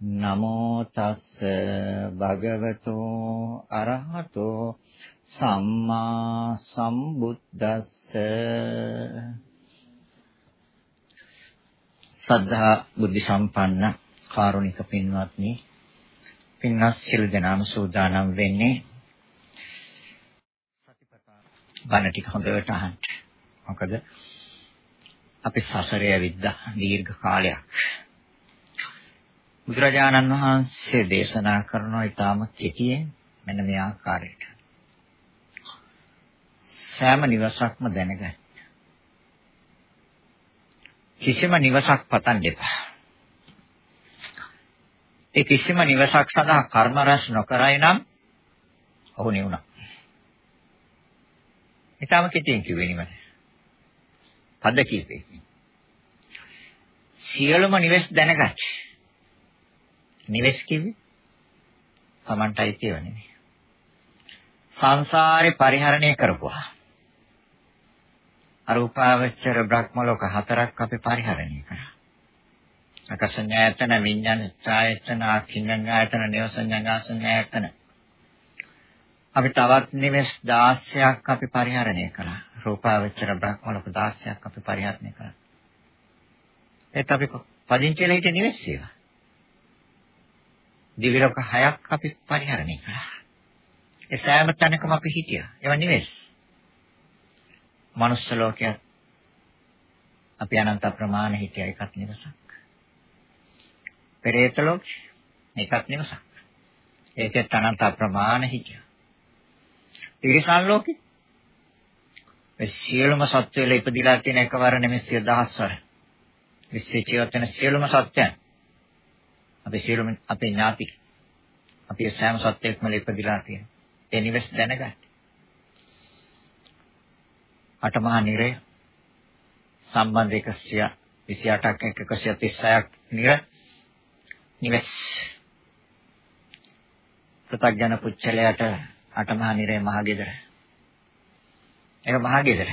නමෝ තස්ස භගවතෝ අරහතෝ සම්මා සම්බුද්දස්ස සද්ධා බුද්ධ සම්පන්න කාරුණික පින්වත්නි පින්වත් සිල් දනාම සූදානම් වෙන්නේ බණ ටික හොඳට අහන්න. මොකද අපි සසරේ ඇවිද්දා දීර්ඝ කාලයක්. බුදුරජාණන් වහන්සේ දේශනා කරන ඊටාම කෙටියෙන් මෙන්න මේ ආකාරයට. සෑම නිවසක්ම දැනගන්න. කිසිම නිවසක් පතන් දෙපා. ඒ කිසිම නිවසක් සඳහා කර්ම රැස් නොකරයි නම් ඔහු නිවුණා. ඊටම කෙටියෙන් කිව්වේ නිවන. පද කීපේ. සියලුම නිවෙස් දැනගන්න. නිවෙස් කිව්වේ Tamanටයි කියවනේ. සංසාරේ පරිහරණය කරපුවා. අරූපාවචර බ්‍රහ්ම ලෝක හතරක් අපි පරිහරණය කරා. අකසඤ්ඤායතන විඤ්ඤාණ ඡායතන ආකින්ඤායතන නේවසඤ්ඤාසඤ්ඤායතන අපි තවත් නිවෙස් 16ක් අපි පරිහරණය කළා. රූපාවචර බ්‍රහ්මලෝක 16ක් අපි පරිහරණය කළා. ඒත් අපි පදිංචි වෙලා හිටිය නිවෙස් ඒවා. දිවි ලෝක 6ක් අපි පරිහරණය කළා. ඒ සෑම තැනකම අපි හිටියා. ඒවා නිවෙස්. මනුස්ස ලෝකයක් අපි අනන්ත ප්‍රමාණ හිටියා එකක් නිවසක්. පෙරේත ලෝක එකක් නිවසක්. ඒකෙත් අනන්ත ප්‍රමාණ හිටියා. තිරිසන් ලෝකේ මේ සියලුම සත්වයල ඉපදිලා තියෙන එකවර නෙමෙයි සිය දහස්වර. විශ්ව ජීවත් වෙන සියලුම සත්‍යයන් අපි සියලුම අපේ ඥාති අපි සෑම සත්‍යයක්ම ඉපදිලා තියෙන. ඒ නිවෙස් දැනගන්න. අටමහා නිරය සම්බන්ධ 128ක් 136ක් නිර නිවෙස් ප්‍රත්‍යඥ පුච්චලයට අටමහා නිරේ මහගෙදර. ඒක මහගෙදර.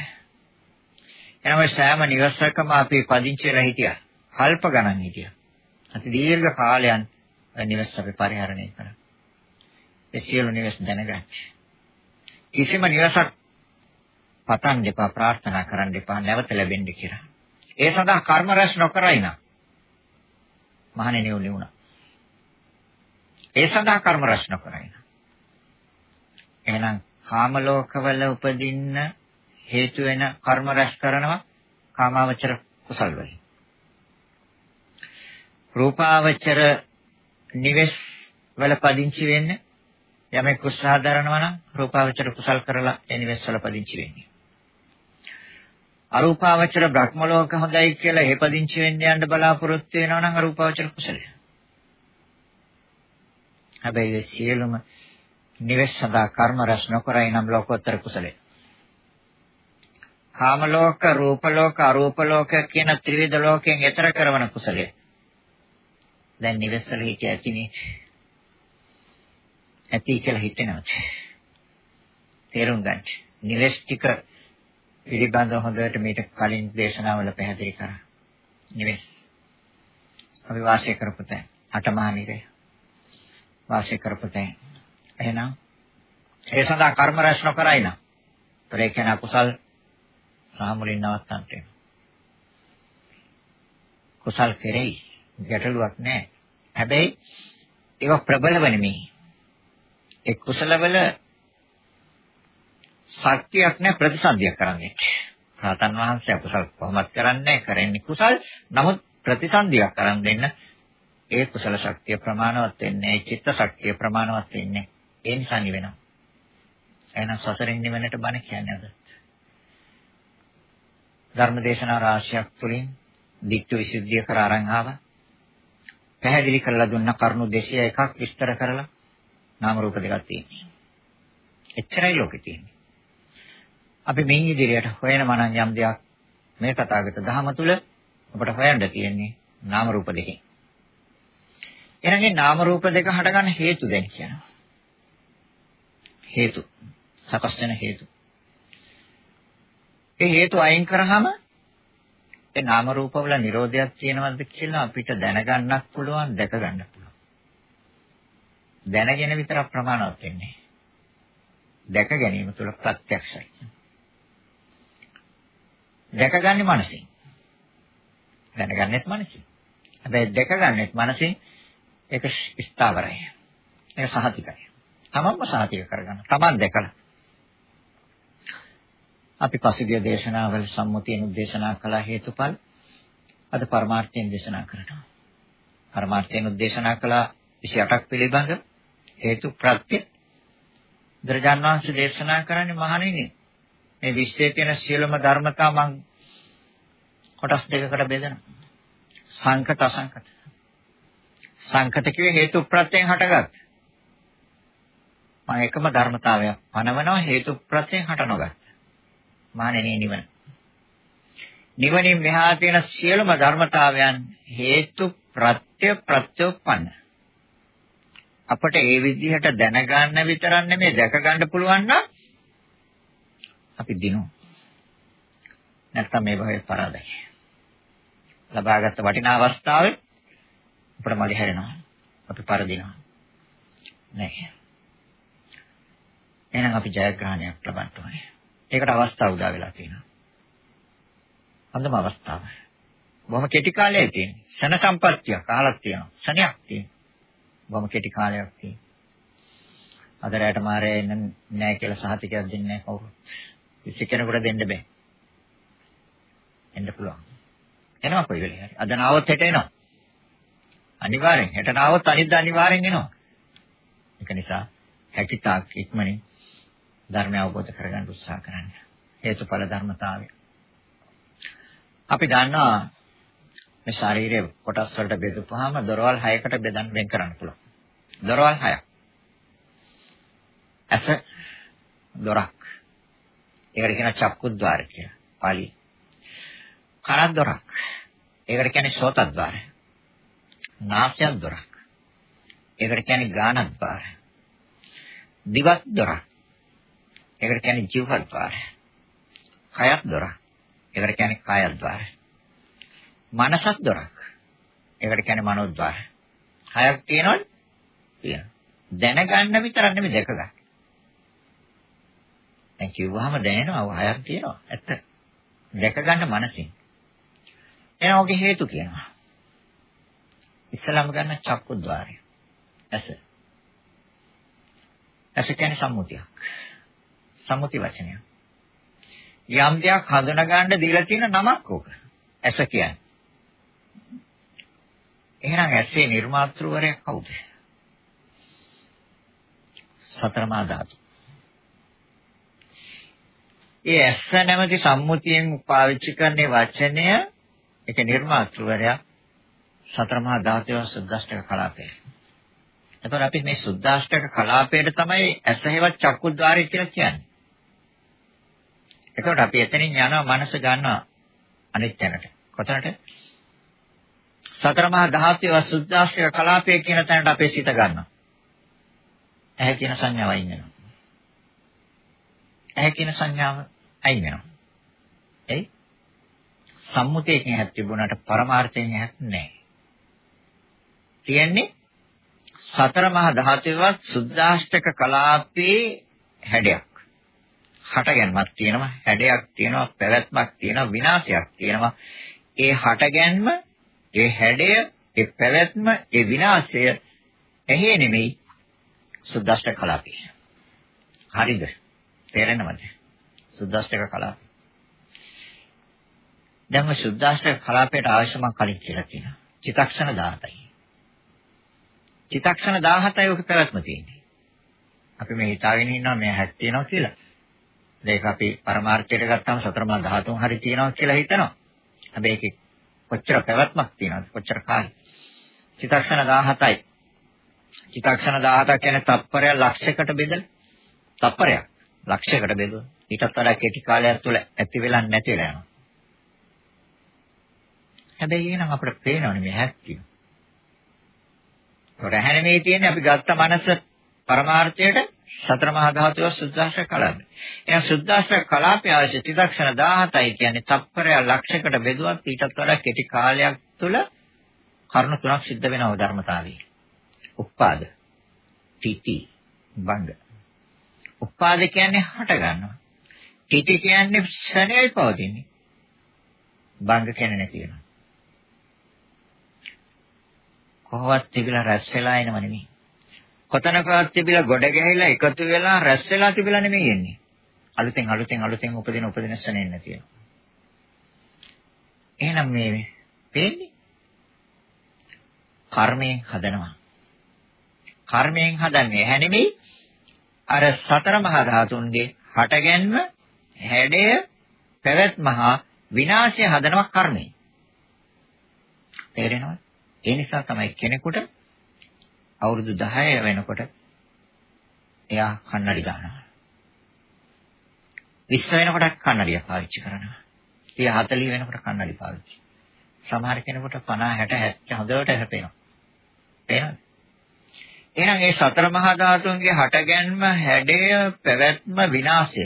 එනම සෑම නිවසකම අපි පදිංචි වෙලා හිටියා. කල්ප ගණන් හිටියා. අති දීර්ඝ කාලයන් නිවස් අපි පරිහරණය කරා. ඒ සියලු නිවස් දැනගන්න. කිසිම නිවසක් පතන් දෙපා ප්‍රාර්ථනා කරන්න දෙපා නැවත ලැබෙන්න කියලා. ඒ සඳහා කර්ම රැස් නොකරයි නම් මහණෙනි උණුණා. ඒ සඳහා කර්ම රැස් නොකරයි නම් එහෙනම් කාම ලෝකවල උපදින්න හේතු වෙන කර්ම රැස් කරනවා කාමාවචර කුසල් වලින්. රූපාවචර නිවෙස් වල පදිංචි වෙන්න යමෙක් උත්සාහ දරනවා නම් රූපාවචර කුසල් කරලා ඒ නිවෙස් වල පදිංචි වෙන්නේ. අරූපාවචර බ්‍රහ්ම ලෝක හොඳයි කියලා ඒ පදිංචි වෙන්න යන්න බලාපොරොත්තු වෙනවා නම් අරූපාවචර කුසලයි. හැබැයි සියලුම නිවෙස් සඳහා කර්ම රැස් නොකරයි නම් ලෝකෝත්තර කුසලයේ. කාම ලෝක, රූප ලෝක, අරූප ලෝක කියන ත්‍රිවිධ ලෝකයෙන් එතර කරන කුසලයේ. දැන් නිවෙස් වල හිටිය ඇතිනේ. ඇති කියලා හිතෙනවා. තේරුම් ගන්න. නිවෙස් ටික පිළිබඳව හොඳට මේක කලින් දේශනාවල පැහැදිලි කරා. නිවෙස්. අපි වාසය කරපු තැන අටමහා නිරය. වාසය කරපු තැන එහෙනම් ඒ සඳහා කර්ම රැස් නොකරයි නම්. ඒතර ඒ කියන්නේ අකුසල් සාමුලින් නවත්තන්නට වෙනවා. කුසල් කෙරෙයි ගැටලුවක් නැහැ. හැබැයි ඒවා ප්‍රබලව නෙමෙයි. ඒ කුසලවල ශක්තියක් නැහැ ප්‍රතිසන්දියක් කරන්නේ. රහතන් වහන්සේ අකුසල් කොහොමත් කරන්නේ කරන්නේ කුසල්. නමුත් ප්‍රතිසන්දියක් කරන් දෙන්න ඒ කුසල ශක්තිය ප්‍රමාණවත් වෙන්නේ ඒ චිත්ත ශක්තිය ප්‍රමාණවත් වෙන්නේ ඒ නිසා නිවෙනවා. එහෙනම් සසරින් නිවෙන්නට බණ කියන්නේ අද. ධර්මදේශනා රාශියක් තුලින් දික්ක විසුද්ධිය කර අරන් ආවා. පැහැදිලි කරලා දුන්න කරුණු 201ක් විස්තර කරලා නාම රූප දෙකක් තියෙනවා. එච්චරයි ලෝකේ තියෙන්නේ. අපි මේ ඉදිරියට හොයන මනන් යම් දෙයක් මේ කතාගත දහම තුල අපට හොයන්න තියෙන්නේ නාම රූප දෙකෙන්. එහෙනම් මේ නාම රූප දෙක හටගන්න හේතු දැන් කියනවා. හේතු. සකස් වෙන හේතු. ඒ හේතු අයින් කරාම ඒ නාම රූපවල Nirodhayak තියෙනවද කියලා අපිට දැනගන්නත් පුළුවන් දැක ගන්න පුළුවන්. දැනගෙන විතර ප්‍රමාණවත් වෙන්නේ. දැක ගැනීම තුළ ප්‍රත්‍යක්ෂයි. දැකගන්නේ මනසින්. දැනගන්නෙත් මනසින්. හැබැයි දැකගන්නෙත් මනසින් ඒක ස්ථාවරයි. ඒක සහතිකයි. තමන්ම සහතික කරගන්න. තමන් දැකලා. අපි පසුගිය දේශනාවල සම්මුතියෙන් උදේශනා කළ හේතුඵල අද පරමාර්ථයෙන් දේශනා කරනවා. පරමාර්ථයෙන් උදේශනා කළ 28ක් පිළිබඳ හේතු ප්‍රත්‍ය දර්ජාන් වහන්සේ දේශනා කරන්නේ මහණෙනි මේ විශ්වයේ තියෙන සියලුම ධර්මතා මං කොටස් දෙකකට බෙදනවා. සංකත අසංකත. සංකත කියේ හේතු ප්‍රත්‍යයෙන් හටගත්. මම එකම ධර්මතාවයක් පනවනවා හේතු ප්‍රත්‍යයෙන් හට නොගත්. මානෙනේ නිවන. නිවනින් මෙහා තියෙන සියලුම ධර්මතාවයන් හේතු ප්‍රත්‍ය ප්‍රත්‍යෝපන්න. අපට ඒ විදිහට දැනගන්න විතරක් නෙමෙයි දැක ගන්න පුළුවන් නම් අපි දිනු. නැත්නම් මේ භවයේ පරාදයි. ලබාගත් වටිනා අවස්ථාවේ අපිට මගේ හැරෙනවා. අපි පරදිනවා. නැහැ. එහෙනම් අපි ජයග්‍රහණයක් ලබන්න ඕනේ. ඒකට අවස්ථාව උදා වෙලා තියෙනවා. අන්දම අවස්ථාව. බොහොම කෙටි කාලයයි තියෙන්නේ. ශන සම්පත්තිය කාලක් තියෙනවා. ශනයක් තියෙනවා. බොහොම කෙටි කාලයක් තියෙනවා. අද රැට මාරේ එන්න නැහැ කියලා සහතිකයක් දෙන්නේ නැහැ කවුරුත්. කිසි කෙනෙකුට දෙන්න බෑ. එන්න පුළුවන්. එනවා කොයි වෙලේ හරි. අද නාවොත් හෙට එනවා. අනිවාර්යෙන් හෙට නාවොත් අනිද්දා අනිවාර්යෙන් එනවා. ඒක නිසා හැකිතාක් ඉක්මනින් ධර්මය අවබෝධ කරගන්න උත්සාහ කරන්න. හේතුඵල ධර්මතාවය. අපි දන්නවා මේ ශරීරයේ කොටස් වලට බෙදපුවාම දොරවල් 6කට බෙදන්න වෙන් කරන්න පුළුවන්. දොරවල් 6ක්. ඇස දොරක්. ඒකට කියන චක්කුද්්වාර කියලා. පාලි. කනක් දොරක්. ඒකට කියන්නේ සෝතද්්වාරය. නාසයක් දොරක්. ඒකට කියන්නේ ගානද්්වාර. දිවක් දොරක්. ඒකට කියන්නේ ජීවහද්්වාරය. කයක් දොරක්. ඒකට කියන්නේ කායද්්වාරය. මනසක් දොරක්. ඒකට කියන්නේ මනෝද්්වාරය. හයක් තියෙනවද? තියෙනවා. දැනගන්න විතරක් නෙමෙයි දැක ගන්න. දැන් කිව්වහම දැනෙනවා හයක් තියෙනවා. ඇත්ත. දැක ගන්න මනසින්. එහෙනම් ඔගේ හේතු කියනවා. ඉස්සලම ගන්න චක්කුද්්වාරය. ඇස. ඇස කියන්නේ සම්මුතියක්. සම්මුති වචනයක්. යම් දෙයක් හඳුනා ගන්න දීලා තියෙන නමක් ඕක. ඇස කියන්නේ. එහෙනම් ඇසේ නිර්මාතෘවරයා කවුද? සතරමා ධාතු. ඒ ඇස නැමැති සම්මුතියෙන් පාවිච්චි කරන වචනය ඒක නිර්මාතෘවරයා සතරමා ධාතුව සුද්දාෂ්ටක කලාපය. එතකොට අපි මේ සුද්දාෂ්ටක කලාපයට තමයි ඇස හේවත් චක්කුද්්වාරය කියලා කියන්නේ. එතකොට අපි එතනින් යනවා මනස ගන්නවා අනිත් තැනට. කොතනට? සතර මහා ධාතුවේ සුද්ධාශ්‍රය කලාපය කියන තැනට අපේ සිත ගන්නවා. ඇහැ කියන සංඥාව අයින් වෙනවා. ඇහැ කියන සංඥාව අයින් වෙනවා. එයි සම්මුතියකින් හැත් තිබුණාට පරමාර්ථයෙන් හැත් නැහැ. කියන්නේ සතර මහා ධාතුවේවත් සුද්ධාෂ්ටක කලාපේ හැඩයක්. හටගැන්මක් තියෙනවා, හැඩයක් තියෙනවා, පැවැත්මක් තියෙනවා, විනාශයක් තියෙනවා. ඒ හටගැන්ම ඒ හැඩය, ඒ පැවැත්ම, ඒ විනාශය ඇහි නෙමෙයි සුද්දාෂ්ට කලාපේ. හරිද? තේරෙනවද? සුද්දාෂ්ටක කලාපය. දැන් මේ සුද්දාෂ්ටක කලාපයට අවශ්‍ය මම කලින් කියලා තියෙනවා. චිතක්ෂණ 17යි. චිතක්ෂණ 17යි ඔක පැවැත්ම තියෙන්නේ. අපි මේ හිතාගෙන ඉන්නවා මේ හැක් තියෙනවා කියලා. ඒක අපි පරමාර්ථයට ගත්තාම සතරමා ධාතුන් හරි තියෙනවා කියලා හිතනවා. හැබැයි ඒකේ කොච්චර පැවැත්මක් තියෙනවද? කොච්චර කාලෙ? චිතක්ෂණ 17යි. චිතක්ෂණ 17 කියන්නේ තප්පරය ලක්ෂයකට බෙදලා තප්පරයක් ලක්ෂයකට බෙදුවා. ඊටත් වඩා කෙටි කාලයක් තුළ ඇති වෙලා නැති වෙලා යනවා. හැබැයි එහෙනම් අපිට පේනවනේ මේ හැක් තියෙනවා. ඒකට හැනෙමේ තියෙන්නේ අපි ගත්ත මනස පරමාර්ථයට සතර මහා ධාතුව සුද්දාශ්‍රය කලාපය. එහෙනම් සුද්දාශ්‍රය කලාපය අවශ්‍ය ත්‍රිදක්ෂණ 17යි කියන්නේ තප්පරය ලක්ෂයකට බෙදුවත් ඊටත් වඩා කෙටි කාලයක් තුළ කරුණු තුනක් සිද්ධ වෙනව ධර්මතාවයේ. උප්පාද, තීති, බංග. උප්පාද කියන්නේ හට ගන්නවා. තීති කියන්නේ ශරණයි පවතින්නේ. බංග කියන්නේ නැති වෙනවා. කොහොමවත් තිබිලා රැස් වෙලා එනව නෙමෙයි. කොතනකවත් තිබිලා ගොඩ ගැහිලා එකතු වෙලා රැස් වෙලා තිබිලා නෙමෙයි එන්නේ. අලුතෙන් අලුතෙන් අලුතෙන් උපදින උපදින ස්වනෙන්න තියෙනවා. එහෙනම් මේ පේන්නේ කර්මයෙන් හදනවා. කර්මයෙන් හදන්නේ ඇහැ නෙමෙයි අර සතර මහා ධාතුන්ගේ හටගැන්ම හැඩය පැවැත්ම හා විනාශය හදනවා කර්මයෙන්. තේරෙනවද? ඒ නිසා තමයි කෙනෙකුට අවුරුදු 10 වෙනකොට එයා කන්නඩි දානවා. 20 වෙනකොට කන්නඩිය පාවිච්චි කරනවා. 30 40 වෙනකොට කන්නඩි පාවිච්චි. සමහර කෙනෙකුට 50 60 70 හොඳට හැපෙනවා. එහෙනම් එහෙනම් මේ සතර මහා ධාතුන්ගේ හටගැන්ම, හැඩය, පැවැත්ම, විනාශය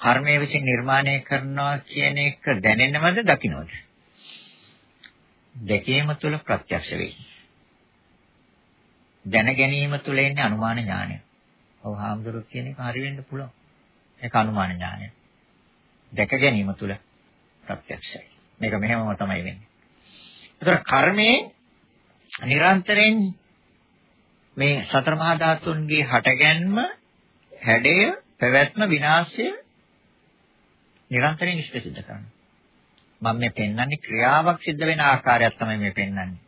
කර්මයේ විසින් නිර්මාණය කරනවා කියන එක දැනෙනවද දකින්නවද? දැකීම තුළ ප්‍රත්‍යක්ෂ වෙයි. දැන ගැනීම තුළ එන්නේ අනුමාන ඥානය. ඔව් හාමුදුරුවෝ කියන එක හරි වෙන්න පුළුවන්. ඒක අනුමාන ඥානය. දැක ගැනීම තුළ ප්‍රත්‍යක්ෂයි. මේක මෙහෙමම තමයි වෙන්නේ. ඒතර කර්මයේ නිරන්තරයෙන් මේ සතර මහා ධාතුන්ගේ හටගැන්ම, හැඩය, පැවැත්ම, විනාශය නිරන්තරයෙන් ඉෂ්ට සිද්ධ කරනවා. මම මේ පෙන්වන්නේ ක්‍රියාවක් සිද්ධ වෙන ආකාරයක් තමයි මේ පෙන්වන්නේ.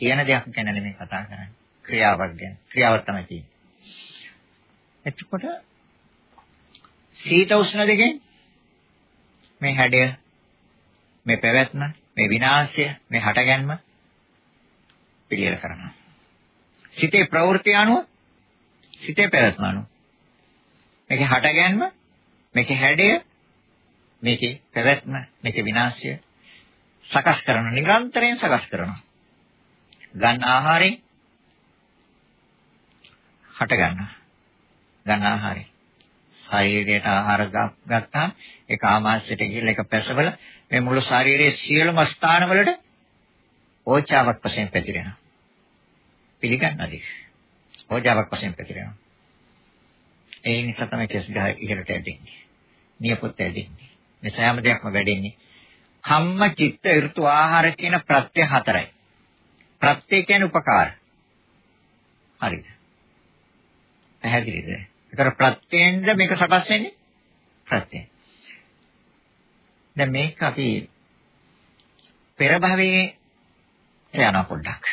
කියන දෙයක් ගැන නෙමෙයි කතා කරන්නේ. ක්‍රියාවක් ගැන. ක්‍රියාවක් තමයි තියෙන්නේ. එතකොට සීත උෂ්ණ දෙකෙන් මේ හැඩය මේ පැවැත්ම මේ විනාශය මේ හටගැන්ම පිළියෙල කරනවා. සිතේ ප්‍රවෘත්ති අනුව සිතේ පැවැත්ම අනුව මේකේ හටගැන්ම මේකේ හැඩය මේකේ පැවැත්ම මේකේ විනාශය සකස් කරන නිරන්තරයෙන් සකස් කරනවා. ගන්න ආහාරයෙන් හට ගන්නවා. ගන්න ආහාරය. ශරීරයට ආහාර ගත්තාම ඒක ආමාශයට ගිහිල්ලා ඒක පැසවල මේ මුළු ශරීරයේ සියලුම ස්ථානවලට ඕචාවක් වශයෙන් පැතිරෙනවා. පිළිගන්නද? ඕජාවක් වශයෙන් පැතිරෙනවා. ඒ නිසා තමයි කෙස් ගහ ඉහළට ඇදෙන්නේ. නියපොත් ඇදෙන්නේ. මේ සෑම දෙයක්ම වැඩෙන්නේ කම්ම චිත්ත ඍතු ආහාර කියන ප්‍රත්‍ය හතරයි. ප්‍රත්‍ය කියන්නේ උපකාර. හරිද? පැහැදිලිද? ඒතර ප්‍රත්‍යෙන්ද මේක සකස් වෙන්නේ? ප්‍රත්‍යෙන්. දැන් මේක අපි පෙර භවයේ යන පොඩ්ඩක්.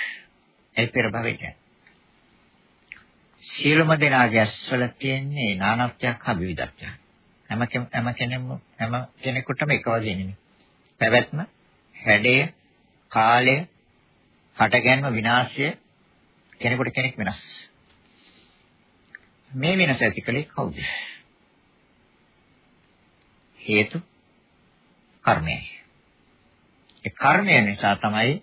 ඒ පෙර භවයේ කියන්නේ. සියලුම දෙනාගේ ඇස්වල තියෙන්නේ නානත්වයක් හා විවිධත්වයක්. හැම හැම කෙනෙම හැම කෙනෙකුටම එක වගේ නෙමෙයි. පැවැත්ම, හැඩය, කාලය, හටගැන්ම විනාශය කෙනෙකුට කෙනෙක් වෙනස්. මේ වෙනස ඇති කලේ කවුද? හේතු කර්මයයි. ඒ කර්මය නිසා තමයි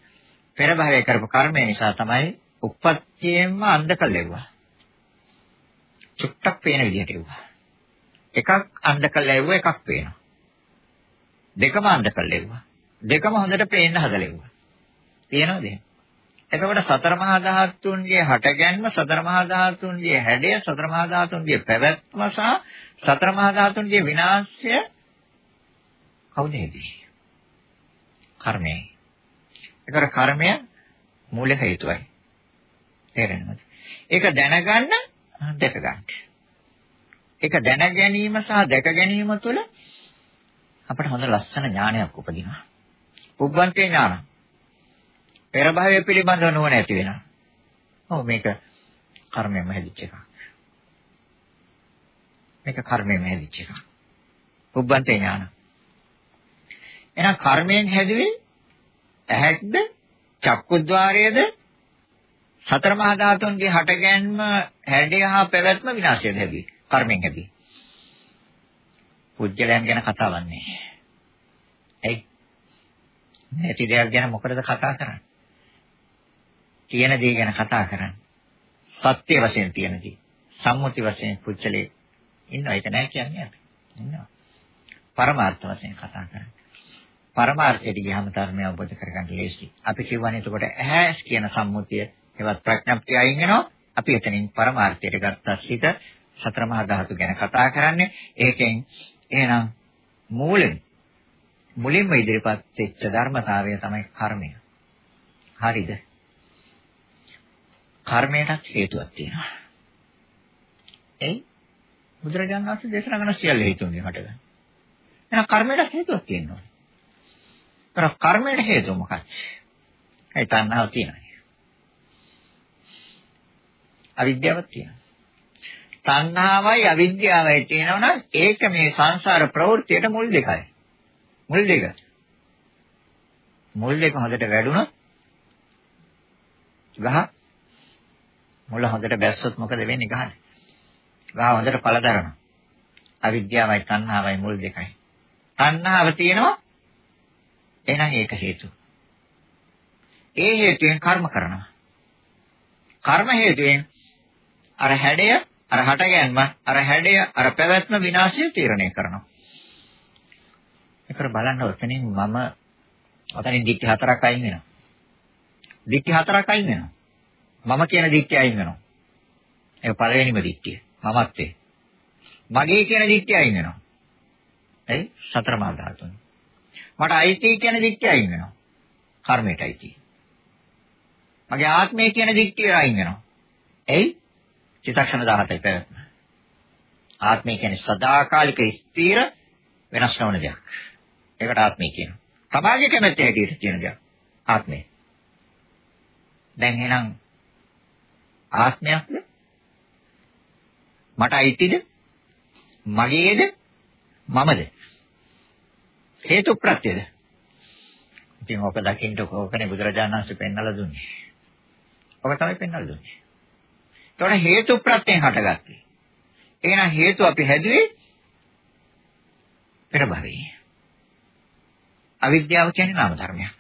පෙර භවයේ කරපු කර්මය නිසා තමයි උප්පත්තියෙන්ම අන්ධ කළේවා. චුට්ටක් පේන විදිහට එවුවා. එකක් අන්ධ කළා එවුවා එකක් පේනවා. දෙකම අන්ධ කළා එවුවා. දෙකම හොඳට පේන්න හදලෙවුවා. පේනවද එහෙනම්? එතකොට සතර මහා ධාතුන්ගේ හටගැන්ම සතර මහා ධාතුන්ගේ හැඩය සතර මහා ධාතුන්ගේ පැවැත්ම සහ සතර මහා ධාතුන්ගේ විනාශය කවුද හේතුයි? කර්මය. ඒතර කර්මය මූල හේතුවයි. තේරෙනවද? ඒක දැනගන්න දැක ගන්න. ඒක දැන ගැනීම සහ දැක ගැනීම තුළ අපට හොඳ ලස්සන ඥානයක් උපදිනවා. පුබ්බන්තේ ඥාන. පෙර භවය පිළිබඳව නුවණ ඇති වෙනවා. ඔව් මේක කර්මයෙන්ම හැදිච්ච එකක්. මේක කර්මයෙන්ම හැදිච්ච එකක්. පුබ්බන්තේ ඥාන. එහෙනම් කර්මයෙන් හැදුවේ ඇහැක්ද චක්කුද්්වාරයේද සතර මහා ධාතුන්ගේ හටගැන්ම හැඩය හා පැවැත්ම විනාශයද හැදුවේ. කර්මයෙන් හැදුවේ. පුජ්‍යලයන් ගැන කතාවක් නෑ. ඇයි? නැති දෙයක් ගැන මොකටද කතා කරන්නේ? තියෙන දේ ගැන කතා කරන්නේ. සත්‍ය වශයෙන් තියෙන දේ. සම්මුති වශයෙන් පුජ්‍යලේ ඉන්නවා ඒක නෑ කියන්නේ අපි. ඉන්නවා. පරමාර්ථ වශයෙන් කතා කරන්නේ. පරමාර්ථයට ගියාම ධර්මය අවබෝධ කරගන්න ලේසි. අපි කියවනේ එතකොට ඇහැ කියන සම්මුතිය ඒවත් ප්‍රඥප්තිය අයින් වෙනවා. අපි එතනින් පරමාර්ථයට ගත්ත සිත සතර මහා ධාතු ගැන කතා කරන්නේ. ඒකෙන් එහෙනම් මූලෙන් මුලින්ම ඉදිරිපත් වෙච්ච ධර්මතාවය තමයි කර්මය. හරිද? කර්මයටත් හේතුවක් තියෙනවා. එයි බුදුරජාණන් වහන්සේ දේශනා කරන සියල්ල හේතුන්ගෙන් හටගන්න. එහෙනම් කර්මයට හේතුවක් තියෙනවා. ඒතර කර්මයට හේතුව මොකක්ද? ඒ තණ්හාව තියෙනවා. අවිද්‍යාවක් තියෙනවා. තණ්හාවයි අවිද්‍යාවයි තියෙනවනම් ඒක මේ සංසාර ප්‍රවෘත්තියට මුල් දෙකයි. මුල් දෙක. මුල් දෙක හොඳට වැඩුණොත් ගහ මුල හොඳට බැස්සොත් මොකද වෙන්නේ ගහනේ? ගහ හොඳට පළ දරනවා. අවිද්‍යාවයි තණ්හාවයි මුල් දෙකයි. තණ්හාව තියෙනවා එහෙනම් ඒක හේතු. ඒ හේතුවෙන් කර්ම කරනවා. කර්ම හේතුවෙන් අර හැඩය, අර හටගැන්ම, අර හැඩය, අර පැවැත්ම විනාශය තීරණය කරනවා. ඒකර බලන්න ඔතනින් මම ඔතනින් දික්ටි හතරක් අයින් වෙනවා. දික්ටි හතරක් අයින් වෙනවා. මම කියන දික්ටි අයින් වෙනවා. ඒක පළවෙනිම දික්ටිය. මමත්වේ. මගේ කියන දික්ටි අයින් වෙනවා. එයි සතර මහා ධාතුන්. මට අයිති කියන දික්ටි අයින් වෙනවා. කර්මයට අයිති. මගේ ආත්මය කියන දික්ටිය අයින් වෙනවා. එයි චිත්තක්ෂණ 17යි පැවැත්ම. ආත්මය කියන්නේ සදාකාලික ස්ථිර වෙනස් නොවන දෙයක්. ඒකට ආත්මය කියනවා. තමාගේ කැමැත්ත හැටියට කියන දෙයක්. ආත්මය. දැන් එහෙනම් ආත්මයක්ද? මට අයිතිද? මගේද? මමද? හේතු ප්‍රත්‍යද? ඉතින් ඔක දකින්න ඕකනේ බුදුරජාණන් වහන්සේ පෙන්වලා දුන්නේ. ඔක තමයි පෙන්වලා දුන්නේ. ඒතකොට හේතු ප්‍රත්‍යයෙන් හටගත්තේ. එහෙනම් හේතු අපි හැදුවේ පෙර භවයේ. අවිද්‍යාව කියන්නේ නාම ධර්මයක්.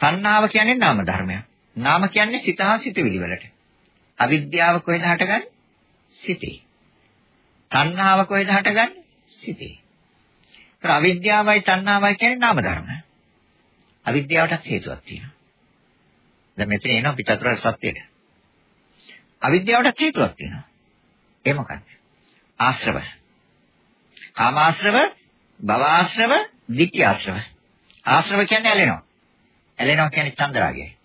තණ්හාව කියන්නේ නාම ධර්මයක්. නාම කියන්නේ සිත හා සිතවිලි වලට. අවිද්‍යාව කොහෙද හටගන්නේ? සිතේ. තණ්හාව කොහෙද හටගන්නේ? සිතේ. ඒත් අවිද්‍යාවයි තණ්හාවයි කියන්නේ නාම ධර්ම. අවිද්‍යාවටත් හේතුවක් තියෙනවා. දැන් මෙතන එනවා පිටතර සත්‍යයට. අවිද්‍යාවටත් හේතුවක් තියෙනවා. ඒ මොකක්ද? ආශ්‍රව. කාමාශ්‍රව, භවආශ්‍රව, ditthi ආශ්‍රව. ආශ්‍රව කියන්නේ ඇලෙනවා. ඇලෙනවා කියන්නේ චන්දරාගයයි.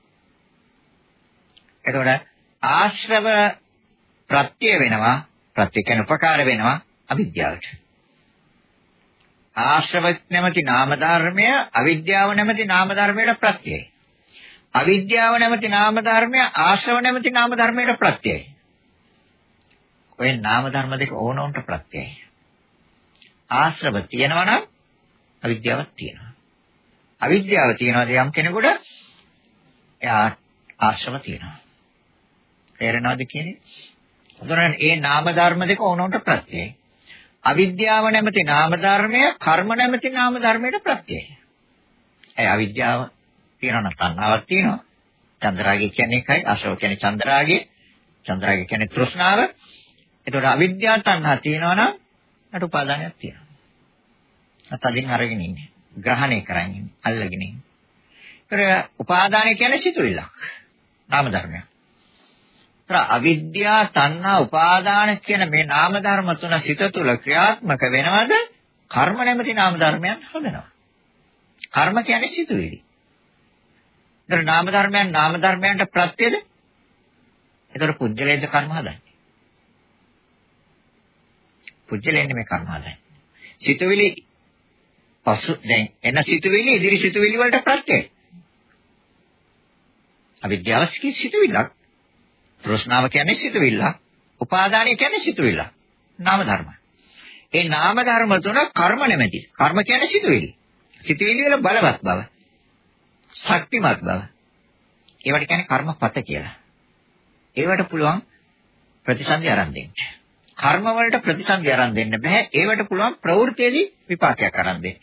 එතකොට ආශ්‍රව ප්‍රත්‍ය වෙනවා ප්‍රත්‍ය කියන්නේ උපකාර වෙනවා අවිද්‍යාවට. ආශ්‍රව නැමැති නාම ධර්මය අවිද්‍යාව නැමැති නාම ධර්මයට ප්‍රත්‍යයයි. අවිද්‍යාව නැමැති නාම ධර්මය ආශ්‍රව නැමැති නාම ධර්මයට ප්‍රත්‍යයයි. ඔය නාම ධර්ම දෙක ඕනොන්ට ප්‍රත්‍යයයි. ආශ්‍රව තියෙනවා නම් අවිද්‍යාවක් තියෙනවා. අවිද්‍යාව තියෙනවාද යම් කෙනෙකුට එයා ආශ්‍රව තියෙනවා. තේරෙනවද කියන්නේ? උදාහරණ ඒ නාම ධර්ම දෙක ඕනොන්ට ප්‍රත්‍යයයි. අවිද්‍යාව නැමැති නාම ධර්මය කර්ම නැමැති නාම ධර්මයට ප්‍රත්‍යයයි. ඒ අවිද්‍යාව තියෙනවා නම් තණ්හාවක් තියෙනවා. චන්ද්‍රාගය කියන්නේ එකයි, අශෝක කියන්නේ චන්ද්‍රාගය, චන්ද්‍රාගය කියන්නේ තෘෂ්ණාව. ඒතකොට අවිද්‍යාව තණ්හා තියෙනවා නම් අට උපාදානයක් තියෙනවා. අතලින් අරගෙන ඉන්නේ. ග්‍රහණය කරන්නේ, අල්ලගෙන ඉන්නේ. ඒතර උපාදානය කියන්නේ සිතුවිල්ලක්. නාම ධර්මයක්. තර අවිද්‍යා තණ්හා උපාදාන කියන මේ නාම ධර්ම තුන සිත තුළ ක්‍රියාත්මක වෙනවද? කර්ම නැමැති නාම ධර්මයන් හදනවා. කර්ම කියන්නේ සිතුවිලි. ඒතර නාම ධර්මයන් නාම ධර්මයන්ට ප්‍රත්‍යද? ඒතර පුජ්‍යලේද කර්ම හදන්නේ. පුජ්‍යලෙන්නේ මේ කර්ම හදන්නේ. සිතුවිලි පසු දැන් එන සිතුවිලි ඉදිරි සිතුවිලි වලට ප්‍රත්‍යයයි. අවිද්‍යාව සිතුවිල්ලක්. තෘෂ්ණාව කියන්නේ සිතුවිල්ලක්. උපාදානය කියන්නේ සිතුවිල්ලක්. නාම ධර්ම. ඒ නාම ධර්ම තුන කර්ම නෙමෙති. කර්ම කියන්නේ සිතුවිලි. සිතුවිලි වල බලවත් බව. ශක්තිමත් බව. ඒවට කියන්නේ කර්මපත කියලා. ඒවට පුළුවන් ප්‍රතිසන්දි අරන් දෙන්න. කර්ම වලට ප්‍රතිසන්දි අරන් දෙන්න බෑ. ඒවට පුළුවන් ප්‍රවෘත්තියේදී විපාකයක් අරන් දෙන්න.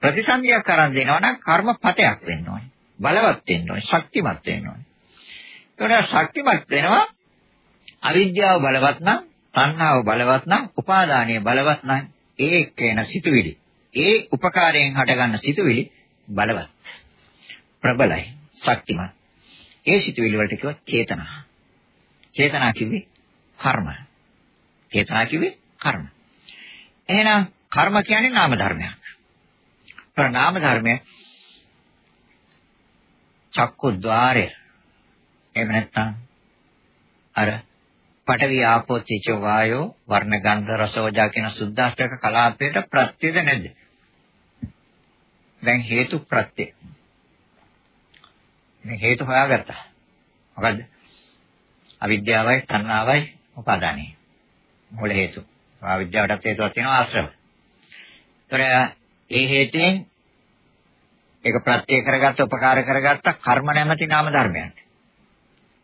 ප්‍රතිසන්දියක් අරන් දෙනවා නම් කර්මපතයක් වෙන්න ඕනේ. බලවත් වෙන්න ඕනේ. ශක්තිමත් වෙන්න ඕනේ. ඒකට ශක්තිමත් වෙනවා. අවිද්‍යාව බලවත් නම් තණ්හාව බලවත් නම් උපාදානය බලවත් නම් ඒ එක්කේන සිතුවිලි. ඒ උපකාරයෙන් හටගන්න සිතුවිලි බලවත්. ප්‍රබලයි ශක්තිමත්. ඒ සිතුවිලි වලට කියව චේතනා. චේතනා කිව්වේ කර්ම. චේතනා කිව්වේ කර්ම. එහෙනම් කර්ම කියන්නේ නාම ධර්මයක්. ප්‍රනාම ධර්මය චක්කු ద్వාරය. එහෙම නැත්නම් අර පඨවි ආපෝ තේජෝ වායෝ වර්ණ ගන්ධ රස ඕජා කියන සුද්ධාෂ්ටක කලාපයට ප්‍රත්‍යද නැද්ද? දැන් හේතු ප්‍රත්‍ය. මේ හේතු හොයාගත්තා. මොකද්ද? අවිද්‍යාවයි තණ්හාවයි උපාදානයි. මොළ හේතු. අවිද්‍යාවටත් හේතුවක් තියෙනවා ආශ්‍රව. ඒතර ඒ හේතුයෙන් ඒක ප්‍රත්‍ය කරගත්ත උපකාර කරගත්ත කර්ම නැමැති නාම ධර්මයන්.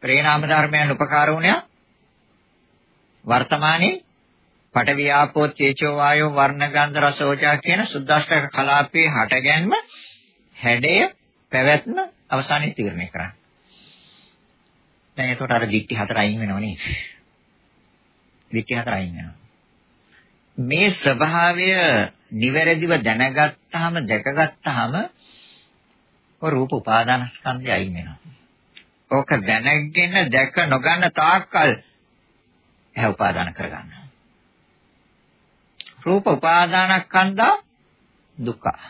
ඒ නාම ධර්මයන් උපකාර වුණා වර්තමානයේ පඨවි ආපෝ තේජෝ වායෝ වර්ණ ගන්ධ රස ඕජා කියන සුද්දාෂ්ටක කලාපයේ හටගැන්ම හැඩය පැවැත්ම අවසානයේ තීරණය කරන්නේ. දැන් එතකොට අර දික්ටි හතර අයින් වෙනව නේද? දික්ටි හතර අයින් වෙනවා. මේ ස්වභාවය නිවැරදිව දැනගත්තාම දැකගත්තාම ඔය රූප උපාදාන ස්කන්ධය අයින් වෙනවා. ඕක දැනගෙන දැක නොගන්න තාක්කල් ඇහැ උපාදාන කරගන්නවා. රූප උපාදානස්කන්ධා දුක්ඛ.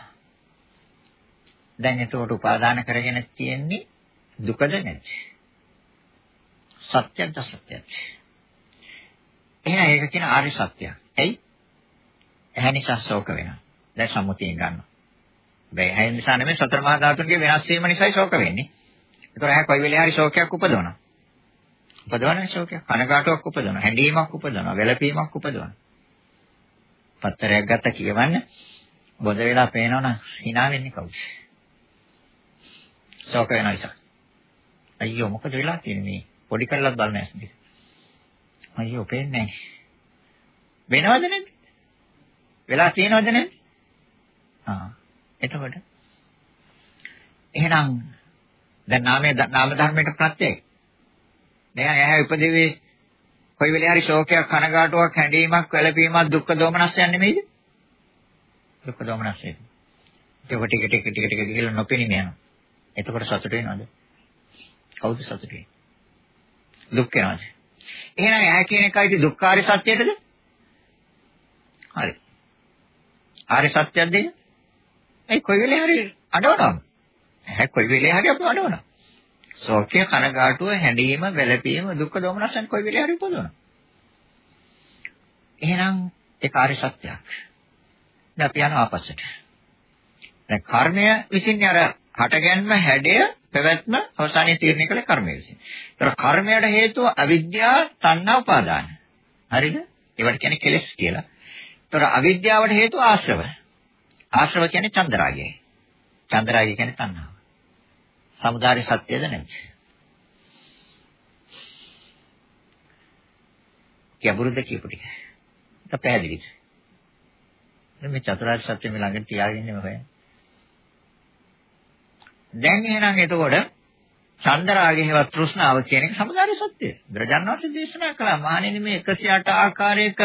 දැන් එතකොට උපාදාන කරගෙන තියෙන්නේ දුකද නැද්ද? සත්‍යද සත්‍යද? එහෙනම් ඒක කියන ආර්ය සත්‍යයක්. ඇයි? ඇහැ නිසා ශෝක වෙනවා. දැන් සම්මුතියෙන් ගන්නවා. බෑ ඇහැ නිසා නෙමෙයි සතර මහා ධාතුන්ගේ වෙනස් වීම නිසායි ශෝක වෙන්නේ. ඒතර ඇහැ කොයි වෙලේ හරි ශෝකයක් උපදවනවා. උපදවන්නේ ශෝකයක්. කනකාටුවක් උපදවනවා. හැඬීමක් උපදවනවා. වැළපීමක් උපදවනවා. පත්තරයක් ගත්ත කියවන්න බොද වෙලා පේනවනම් hina වෙන්නේ කවුද? ශෝක වෙන නිසා. අයියෝ මොකද වෙලා තියෙන්නේ මේ පොඩි කරලත් බලන්න ඇස්නේ. අයියෝ පේන්නේ නැහැ. වෙනවද නැද්ද? වෙලා තියෙනවද නැද්ද? ආ. එතකොට එහෙනම් දැන් නාමයේ නාම ධර්මයට ප්‍රත්‍යයයි. දැන් ඇහැ උපදෙවේ කොයි වෙලේ හරි ශෝකයක් කනගාටුවක් හැඬීමක් වැළපීමක් දුක්ඛ දෝමනස්යන් නෙමෙයිද? දුක්ඛ දෝමනස්යයි. ඒක ටික ටික ටික ටික ගිහලා නොපෙනී යනවා. එතකොට සතුට වෙනවද? කවුද සතුට වෙන්නේ? දුක් වෙනවද? එහෙනම් ඇහැ කියන එකයි දුක්ඛාරි සත්‍යයටද? හරි. ආර්ය සත්‍යයක්ද ඒක? ඒ කොයි වෙලේ හරි අඬවනවා. ඇහැ කොයි වෙලේ හරි අපි අඬවනවා. ශෝකය කනගාටුව හැඬීම වැළපීම දුක්ඛ දෝමනසන් කොයි වෙලේ හරි උපදවනවා. එහෙනම් ඒ කාර්ය සත්‍යයක්. දැන් අපි යනවා ආපස්සට. දැන් කර්මය විසින් අර හටගැන්ම හැඩය පැවැත්ම අවසානයේ තීරණය කළ කර්මය විසින්. ඒතර කර්මයට හේතුව අවිද්‍යාව, තණ්හා, උපාදාන. හරිද? ඒවට කියන්නේ කෙලෙස් කියලා. ඒතර අවිද්‍යාවට හේතුව ආශ්‍රව. ආශ්‍රව කියන්නේ චන්දරාගයයි. චන්දරාගය කියන්නේ තණ්හාව. සමුදාය සත්‍යද නැද්ද? ගැඹුරුද කියපු ටික. ඒක පැහැදිලිද? මේ චතුරාර්ය සත්‍ය මේ ළඟට තියාගෙන ඉන්නේ මොකද? දැන් එහෙනම් එතකොට චන්දරාගයේවත් තෘෂ්ණාව කියන එක සමුදාය සත්‍යය. බුදුරජාණන් වහන්සේ දේශනා කළා මහණෙනි මේ 108 ආකාරයක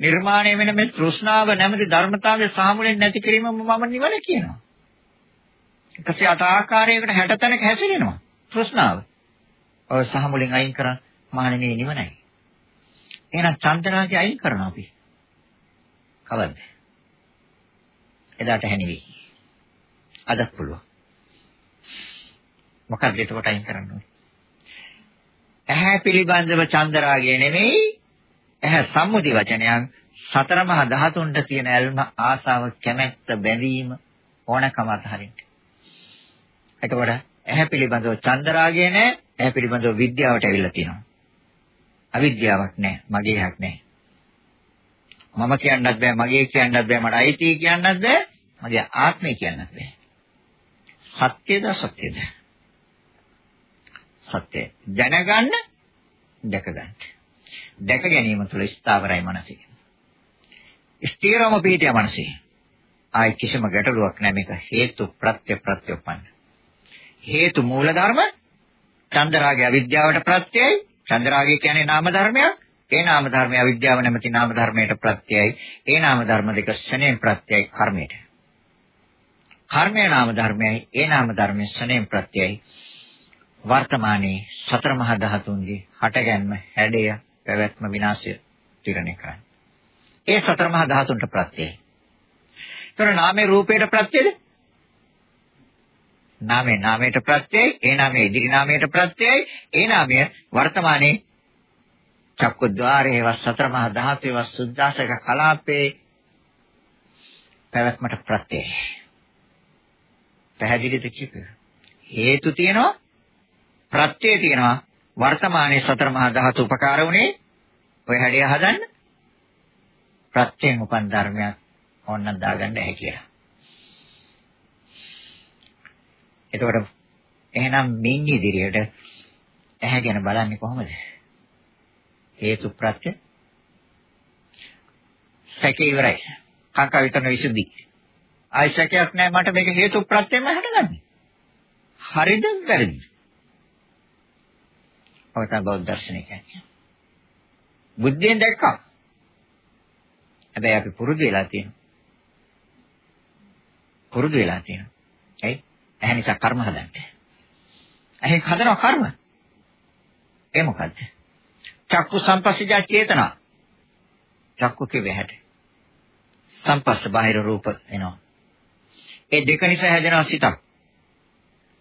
නිර්මාණය වෙන මේ තෘෂ්ණාව නැමැති ධර්මතාවය සාමුලෙන් නැති කිරීමම මම නිවන කියනවා. 108 ආකාරයකට 60 තැනක හැසිරෙනවා තෘෂ්ණාව. ඔය සාමුලෙන් අයින් කරන් මහණෙනි නිවනයි. එහෙනම් චන්දරාගය අයින් කරනවා අපි. කවද්ද? එදාට හැණිවි. අදත් පුළුවන්. මොකක්ද එතකොට අයින් කරන්න ඕනේ? ඇහැ පිළිබඳව චන්දරාගය නෙමෙයි ඇහැ සම්මුති වචනයක් සතර මහා ධාතුන්ට තියෙන ඇල්ම ආසාව කැමැත්ත බැඳීම ඕනකම අතහරින්න. එතකොට ඇහැ පිළිබඳව චන්දරාගය නැහැ. ඇහැ පිළිබඳව විද්‍යාවට ඇවිල්ලා තියෙනවා. අවිද්‍යාවක් නැහැ. මගේ හක් නැහැ. මම කියන්නත් බෑ, මගේ කියන්නත් බෑ, මට අයිති කියන්නත් බෑ, මගේ ආත්මය කියන්නත් බෑ. සත්‍යද සත්‍යද? සත්‍ය. දැනගන්න, දැක ගන්න. දැක ගැනීම තුළ ස්ථාවරයි මනසේ. ස්ථිරම පිහිටිය මනසේ. ආයි කිසිම ගැටලුවක් නැහැ මේක හේතු ප්‍රත්‍ය ප්‍රත්‍යෝපන්න. හේතු මූල ධර්ම චන්දරාගය අවිද්‍යාවට ප්‍රත්‍යයයි. චන්දරාගය කියන්නේ නාම ධර්මයක්. ඒ නාම ධර්මය අවිද්‍යාව නැමැති නාම ධර්මයට ප්‍රත්‍යයයි. ඒ නාම ධර්ම දෙක ශනේන් ප්‍රත්‍යයයි කර්මයට. කර්මය නාම ධර්මයයි. ඒ නාම ධර්මයේ ශනේන් ප්‍රත්‍යයයි. වර්තමානයේ සතර මහා ධාතුන්ගේ හටගැන්ම, හැඩය, පැවැත්ම, විනාශය තීරණය කරන්නේ. ඒ සතර මහා ධාතුන්ට ප්‍රත්‍යයයි. ඒතර නාමයේ රූපයට ප්‍රත්‍යයද? නාමයේ නාමයට ප්‍රත්‍යයයි, ඒ නාමයේ ඉදිරි නාමයට ප්‍රත්‍යයයි, ඒ නාමය වර්තමානයේ චක්කුද්්වාරයේ වස් සතර මහා ධාතුවේ වස් සුද්ධාසක කලාපේ පැවැත්මට ප්‍රත්‍යයයි. පැහැදිලිද කිව්වේ? හේතු තියෙනවා ප්‍රත්‍යය තියෙනවා වර්තමානයේ සතර මහා ධාතු උපකාර වුණේ ඔය හැඩය හදන්න ප්‍රත්‍යයෙන් උපන් ධර්මයක් ඕනනම් දාගන්න ඇහැ කියලා. එතකොට එහෙනම් මින් ඉදිරියට ඇහැ ගැන බලන්නේ කොහොමද? හේතු ප්‍රත්‍ය සැකේ ඉවරයි. කාකා විතරන විසුද්ධි. ආයි සැකයක් නැහැ මට මේක හේතු ප්‍රත්‍යෙම හටගන්නේ. හරිද වැරදිද? ඔය තමයි බෞද්ධ දර්ශනය කියන්නේ. බුද්ධියෙන් දැක්කා. හැබැයි අපි පුරුදු වෙලා තියෙනවා. පුරුදු වෙලා තියෙනවා. ඇයි? ඇහැ නිසා කර්ම හදන්න. ඇහෙන් හදනවා කර්ම. ඒ මොකද්ද? චක්කු සංපස්සජා චේතනා. චක්කු කිව්වේ හැට. සංපස්ස බාහිර රූප එනවා. ඒ දෙක නිසා හැදෙනවා සිතක්.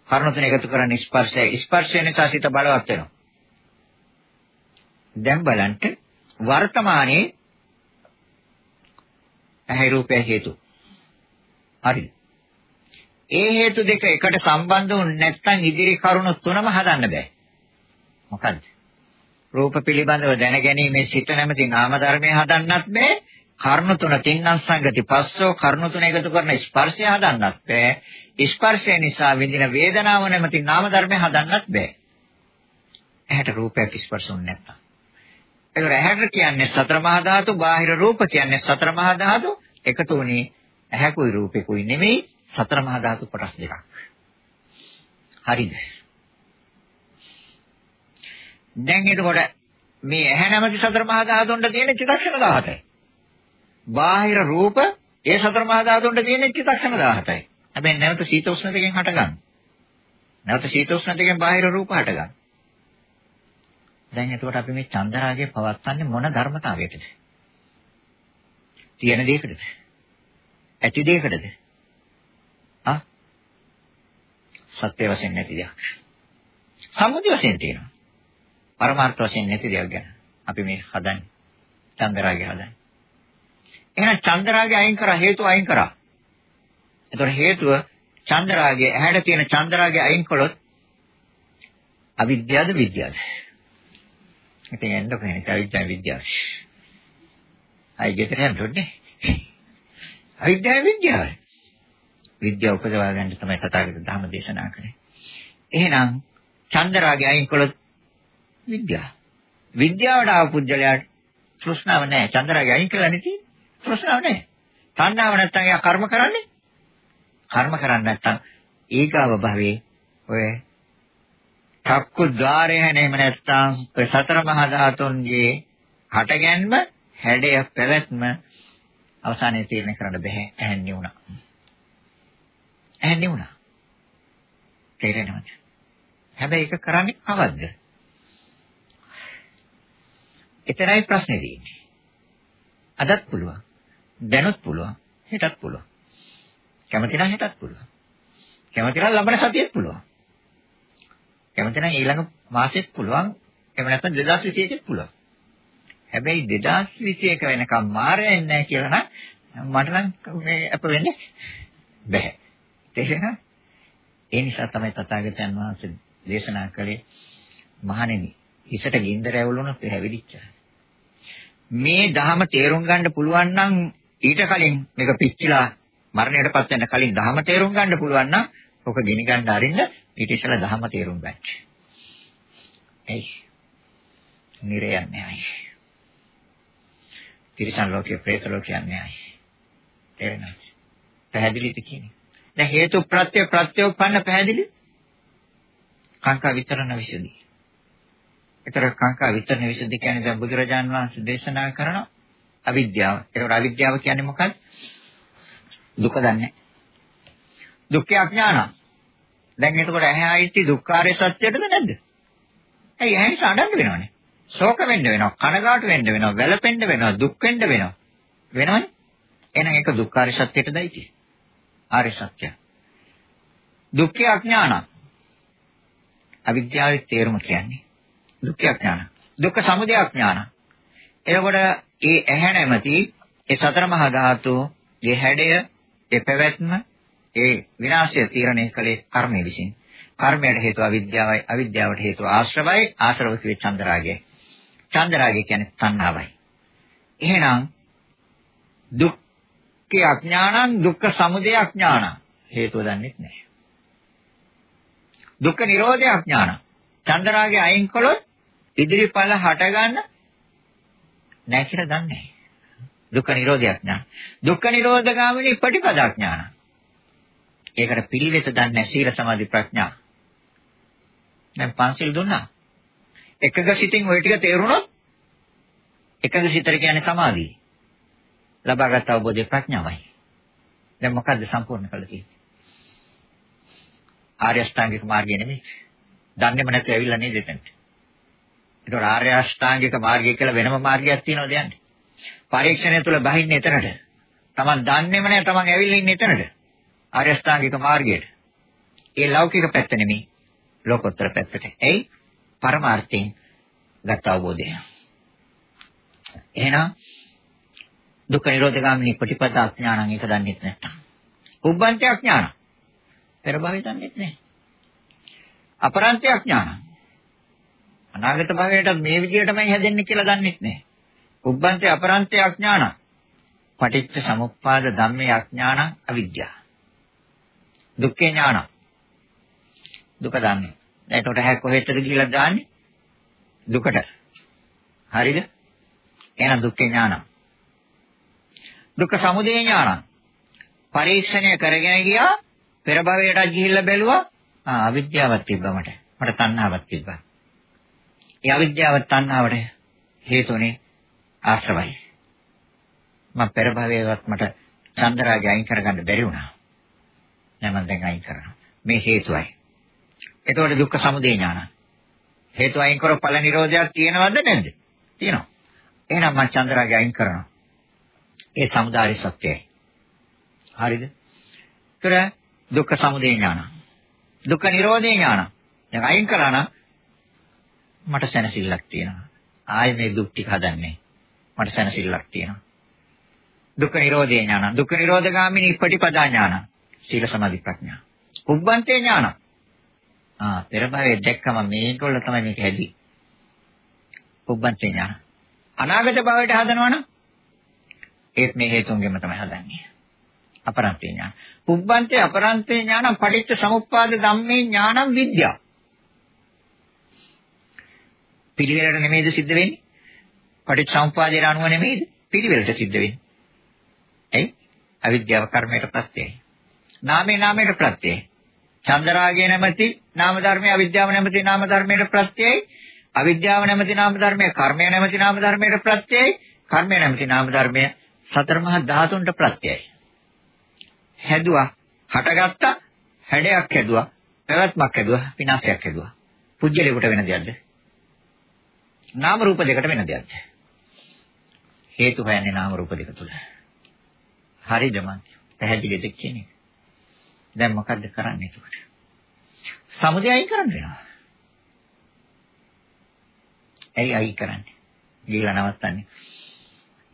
කර්ණ තුන එකතු කරන්නේ ස්පර්ශය. ස්පර්ශය නිසා සිත බලවත් වෙනවා. දැන් බලන්න වර්තමානයේ ඇහැ රූපය හේතු. හරිද? ඒ හේතු දෙක එකට සම්බන්ධ වුනේ නැත්නම් ඉදිරි කරුණු තුනම හදන්න බෑ. මොකද්ද? රූප පිළිබඳව දැනගැනීමේ සිත නැමැති නාම ධර්මය හදන්නත් බෑ. කර්ණ තුන තින්නම් සංගති පස්සෝ කර්ණ තුන එකතු කරන ස්පර්ශය හදන්නත් බෑ. ස්පර්ශය නිසා විඳින වේදනාව නැමැති නාම ධර්මය හදන්නත් බෑ. ඇහැට රූපයක් ස්පර්ශ වුනේ නැත්තම්. ඒක ඇහැට කියන්නේ සතර මහා ධාතු, බාහිර රූප කියන්නේ සතර මහා ධාතු එකතු වුණේ ඇහැකුයි රූපෙකුයි නෙමෙයි සතර මහා ධාතු කොටස් දෙකක්. හරිද? දැන් එතකොට මේ ඇහැ නැමැති සතර මහා ධාතුන්ට තියෙන චිත්තක්ෂණ 17යි. බාහිර රූප ඒ සතර මහා ධාතුන්ට තියෙන චිත්තක්ෂණ 17යි. හැබැයි නැවත සීත උෂ්ණ දෙකෙන් හටගන්න. නැවත සීත උෂ්ණ දෙකෙන් බාහිර රූප හටගන්න. දැන් එතකොට අපි මේ චන්දරාගය පවත්න්නේ මොන ධර්මතාවයකටද? තියෙන දෙයකටද? ඇති දෙයකටද? ආ? සත්‍ය වශයෙන් නැති දෙයක්. සම්මුති වශයෙන් තියෙනවා. පරමාර්ථ වශයෙන් නැති දෙයක් ගැන අපි මේ හදන්නේ. චන්දරාගය හදන්නේ. එහෙනම් චන්දරාගය අයින් කරා හේතු අයින් කරා. එතකොට හේතුව චන්දරාගය ඇහැට තියෙන චන්දරාගය අයින් කළොත් අවිද්‍යාවද විද්‍යාවද? ඉතින් එන්න කොහෙන්ද අවිද්‍යාව විද්‍යාව. අයි ගෙදර යන්න ඕනේ. අවිද්‍යාව විද්‍යාව. විද්‍යාව උපදවා ගන්න තමයි තථාගත ධර්ම දේශනා කරන්නේ. එහෙනම් චන්දරාගය අයින් කළොත් විද්‍යාව. විද්‍යාවට ආව පුජ්‍යලයාට තෘෂ්ණාව නැහැ. චන්දරාගය අයින් කළා නැති තෘෂ්ණාව නැහැ. තණ්හාව නැත්තම් එයා කර්ම කරන්නේ. කර්ම කරන්නේ නැත්තම් ඊගාව භවයේ ඔය චක්කු ద్వාරය නැහෙම නැත්තම් ඔය සතර මහා ධාතුන්ගේ හටගැන්ම හැඩය පැවැත්ම අවසානයේ තීරණය කරන්න බෑ ඇහැන්නේ වුණා. ඇහැන්නේ වුණා. තේරෙනවද? හැබැයි ඒක කරන්නේ කවද්ද? එතරයි ප්‍රශ්නේ තියෙන්නේ. අදත් පුළුවන්. දැනුත් පුළුවන්. හෙටත් පුළුවන්. කැමති නම් හෙටත් පුළුවන්. කැමති නම් ලබන සතියෙත් පුළුවන්. කැමති නම් ඊළඟ මාසෙත් පුළුවන්. එහෙම නැත්නම් 2021 ෙත් පුළුවන්. හැබැයි 2021 වෙනකම් මාරය එන්නේ නැහැ කියලා නම් මට නම් මේ අප වෙන්නේ බෑ. තේරෙනවද? ඒ නිසා තමයි තථාගතයන් වහන්සේ දේශනා කළේ මහණෙනි හිසට ගින්දර ඇවුලුනොත් හැවිලිච්චා. මේ ධහම තේරුම් ගන්න පුළුවන් නම් ඊට කලින් මේක පිච්චිලා මරණයටපත් වෙන්න කලින් ධහම තේරුම් ගන්න පුළුවන් නම් ඔක ගිනි ගන්න අරින්න ඊට ඉස්සෙල්ලා ධහම තේරුම් ගන්න. එයි. නිරයන්නේ ආයි. තිරිසන් ලෝකයේ പ്രേත ලෝකයේ යන්නේ ආයි. තේරෙනවද? පැහැදිලිද කියන්නේ? දැන් හේතු ප්‍රත්‍ය ප්‍රත්‍යෝපන්න පැහැදිලි? කාංකා විතරණ විසුද්ධි. ඒතර කාංකා විතරණ විසුද්ධි කියන්නේ දැන් බුදුරජාන් වහන්සේ දේශනා කරන අවිද්‍යාව. ඒතර අවිද්‍යාව කියන්නේ මොකක්ද? දුක දන්නේ. දුක්ඛ අඥානං. දැන් එතකොට ඇහැ ආයිති දුක්ඛාරය සත්‍යයටද නැද්ද? ඇයි ඇහැ නිසා අඬන්න වෙනවනේ? ශෝක වෙන්න වෙනවා, කනගාටු වෙන්න වෙනවා, වැළපෙන්න වෙනවා, දුක් වෙන්න වෙනවා. වෙනවනේ. එහෙනම් ඒක දුක්ඛාරය සත්‍යයටදයි තියෙන්නේ. ආර්ය සත්‍ය. දුක්ඛ අඥාන. අවිද්‍යාවේ තේරුම කියන්නේ දුක්ඛ අඥාන. දුක්ඛ සමුදය අඥාන. එතකොට ඒ ඇහැ නැමැති ඒ සතර මහා ධාතුගේ හැඩය, ඒ පැවැත්ම, ඒ විනාශය තීරණය කළේ කර්මය විසින්. කර්මයට හේතුව අවිද්‍යාවයි, අවිද්‍යාවට හේතුව ආශ්‍රවයි, ආශ්‍රව කිව්වේ චන්දරාගයයි. චන්දරාගය කියන්නේ තණ්හාවයි. එහෙනම් දුක් දුක්ඛ අඥානං දුක්ඛ සමුදය අඥානං හේතුව දන්නේ නැහැ. දුක්ඛ නිරෝධය අඥානං. චන්දරාගේ අයින් කළොත් ඉදිරිපල හටගන්න නැහැ කියලා දන්නේ නැහැ. දුක්ඛ නිරෝධය අඥාන. දුක්ඛ නිරෝධ ගාමිනී ප්‍රතිපදා ඥාන. ඒකට පිළිවෙත දන්නේ සීල සමාධි ප්‍රඥා. දැන් පන්සිල් දුන්නා. එකක සිතින් ওই ටික තේරුණොත් එකක සිතර කියන්නේ සමාධිය. ලබාගත් අවබෝධය ප්‍රඥාවයි. දැන් මොකද්ද සම්පූර්ණ කළ තියෙන්නේ? ආර්ය අෂ්ටාංගික මාර්ගය නෙමෙයි. දන්නේම නැතුව ඇවිල්ලා නේද එතනට. ඒතකොට ආර්ය අෂ්ටාංගික මාර්ගය කියලා වෙනම මාර්ගයක් තියෙනවද යන්නේ? පරීක්ෂණය තුල බහින්නේ එතනට. Taman දන්නේම නැහැ Taman ඇවිල්ලා ඉන්නේ එතනට. ආර්ය අෂ්ටාංගික මාර්ගයට. ඒ ලෞකික පැත්ත නෙමෙයි. ලෝකෝත්තර පැත්තට. එයි පරමාර්ථයෙන් ගත අවබෝධය. එහෙනම් දුක්ඛ නිරෝධ ගාමිනී ප්‍රතිපදා ඥානං ඒක දන්නේ නැත්නම්. උබ්බන්ති අඥාන. පෙර භවය දන්නේ නැහැ. අපරන්ති අඥාන. අනාගත භවයට මේ විදියටමයි හැදෙන්නේ කියලා දන්නේ නැහැ. උබ්බන්ති අපරන්ති අඥාන. පටිච්ච සමුප්පාද ධම්මේ අඥාන අවිද්‍යාව. දුක්ඛ ඥාන. දුක දන්නේ. දැන් ඒකට හැ කොහෙටද කියලා දාන්නේ? දුකට. හරිද? එහෙනම් දුක්ඛ ඥානං. දුක්ඛ සමුදය ඥානං. පරීක්ෂණය කරගෙන ගියා පෙර භවයටත් ගිහිල්ලා බැලුවා ආ අවිද්‍යාවක් තිබ්බා මට. මට තණ්හාවක් තිබ්බා. ඒ අවිද්‍යාව තණ්හාවට හේතුනේ ආශ්‍රවයි. මම පෙර භවයේවත් මට චන්දරාගය අයින් කරගන්න බැරි වුණා. දැන් මම දැන් අයින් කරනවා. මේ හේතුවයි. එතකොට දුක්ඛ සමුදය ඥාන. හේතු අයින් කරොත් ඵල නිරෝධයක් තියෙනවද නැද්ද? තියෙනවා. එහෙනම් මම චන්දරාගය අයින් කරනවා. ඒ සමුදාය සත්‍යයි. හරිද? ඒතර දුක්ඛ සමුදය ඥාන. දුක්ඛ නිරෝධය ඥාන. දැන් අයින් කරා නම් මට සැනසෙල්ලක් තියෙනවා. ආයේ මේ දුක් ටික හදන්නේ. මට සැනසෙල්ලක් තියෙනවා. දුක්ඛ නිරෝධය ඥාන. දුක්ඛ නිරෝධගාමිනී ප්‍රතිපදා ඥාන. සීල සමාධි ප්‍රඥා. උබ්බන්තේ ඥාන. ආ පෙර භවයේ දැක්කම මේගොල්ල තමයි මේක හැදී. උබ්බන්තේ ඥාන. අනාගත භවයට හදනවනම් ඒත් මේ හේතුන්ගෙම තමයි හදන්නේ. අපරන්තේ ඥාන. පුබ්බන්තේ අපරන්තේ ඥානම් පටිච්ච සමුප්පාද ධම්මේ ඥානම් විද්‍යාව. පිළිවෙලට නෙමෙයිද සිද්ධ වෙන්නේ? පටිච්ච සමුප්පාදයට අනුව නෙමෙයිද? පිළිවෙලට සිද්ධ වෙන්නේ. එයි අවිද්‍යාව කර්මයට ප්‍රත්‍යයයි. නාමේ නාමයට ප්‍රත්‍යයයි. චන්දරාගය නැමැති නාම ධර්මයේ අවිද්‍යාව නැමැති නාම ධර්මයට ප්‍රත්‍යයයි. අවිද්‍යාව නැමැති නාම ධර්මයේ කර්මය නැමැති නාම ධර්මයට ප්‍රත්‍යයයි. කර්මය නැමැති නාම ධර්මයේ සතර මහා ධාතුන්ට ප්‍රත්‍යයයි. හැදුවා, හටගත්තා, හැඩයක් හැදුවා, පැවැත්මක් හැදුවා, විනාශයක් හැදුවා. පුජ්‍යලයකට වෙන දෙයක්ද? නාම රූප දෙකට වෙන දෙයක්ද? හේතු හොයන්නේ නාම රූප දෙක තුල. හරිද මං? පැහැදිලිද කියන්නේ? දැන් මොකද්ද කරන්නේ එතකොට? සමුදය අයින් කරන්න වෙනවා. ඇයි අයින් කරන්නේ? ගිහිලා නවත්තන්නේ.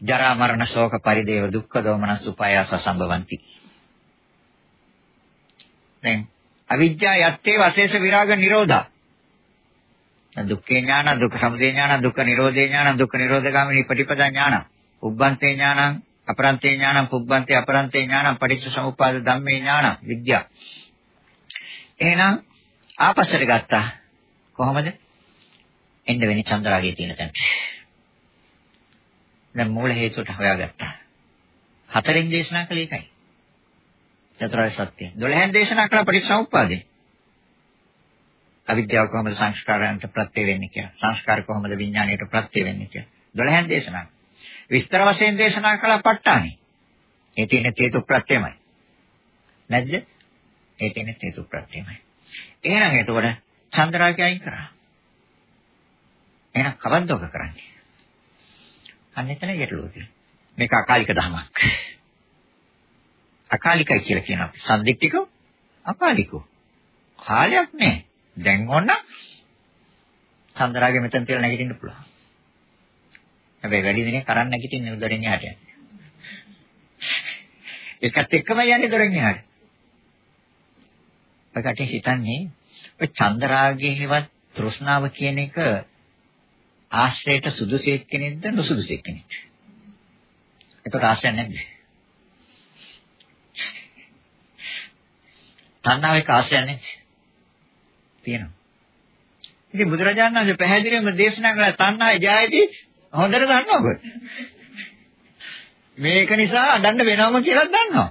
ජරා මරණ ශෝක පරිදේව දුක්ඛ දෝමනස් උපායාස සම්භවಂತಿ. දැන් අවිද්‍යා යත්තේ වශේෂ විරාග නිරෝධා. දුක්ඛේ ඥාන දුක්ඛ සමුදය ඥාන දුක්ඛ නිරෝධේ ඥාන දුක්ඛ නිරෝධගාමිනී පටිපදා ඥාන. උබ්බන්තේ ඥානං අපරන්තේ ඥානං පුබ්බන්තේ අපරන්තේ ඥානං පටිච්ච සමුප්පාද ධම්මේ ඥාන විද්‍යා. එහෙනම් ආපස්සට ගත්තා. කොහොමද? එන්න වෙන්නේ චන්ද්‍රාගයේ තියෙන තැන. දැන් මූල හේතුවට හොයාගත්තා. හතරෙන් දේශනා කළේ ඒකයි. චතුරාර්ය සත්‍ය. 12න් දේශනා කළ පරිසම්පාදේ. අවිද්‍යාව කොහොමද සංස්කාරයන්ට ප්‍රත්‍ය වෙන්නේ කියලා. සංස්කාර කොහොමද විඥාණයට ප්‍රත්‍ය වෙන්නේ කියලා. 12න් දේශනා. විස්තර වශයෙන් දේශනා කළ ප ဋ ාණි. ඒ තියෙන හේතු ප්‍රත්‍යමයි. නැද්ද? ඒ තියෙන හේතු ප්‍රත්‍යමයි. එහෙනම් එතකොට චන්ද්‍රාගය අයින් කරා. එහෙනම් කවද්ද ඔක කරන්නේ? අන්න එතන ගැටලුව තියෙනවා. මේක අකාලික ධමයක්. අකාලිකයි කියලා කියනවා. සම්දික්තිකෝ අකාලිකෝ. කාලයක් නෑ. දැන් ඕන චන්ද්‍රාගේ මෙතන තියලා නැගිටින්න පුළුවන්. හැබැයි වැඩි දිනේ කරන්න නැගිටින්නේ උදරින් එහාට යන්නේ. ඒකත් එක්කම යන්නේ දොරෙන් එහාට. ඔකට හිතන්නේ ඔය චන්ද්‍රාගයේවත් තෘෂ්ණාව කියන එක ආශ්‍රයයට සුදුසෙක් කෙනෙක්ද නුසුදුසෙක් කෙනෙක්ද? ඒකට ආශ්‍රය නැද්ද? තණ්හාවේ ආශ්‍රය නැද්ද? තියෙනවා. ඉතින් බුදුරජාණන් වහන්සේ පැහැදිලිවම දේශනා කළා තණ්හාය ජායති හොඳට දන්නවද? මේක නිසා අඩන්න වෙනවම කියලා දන්නවා.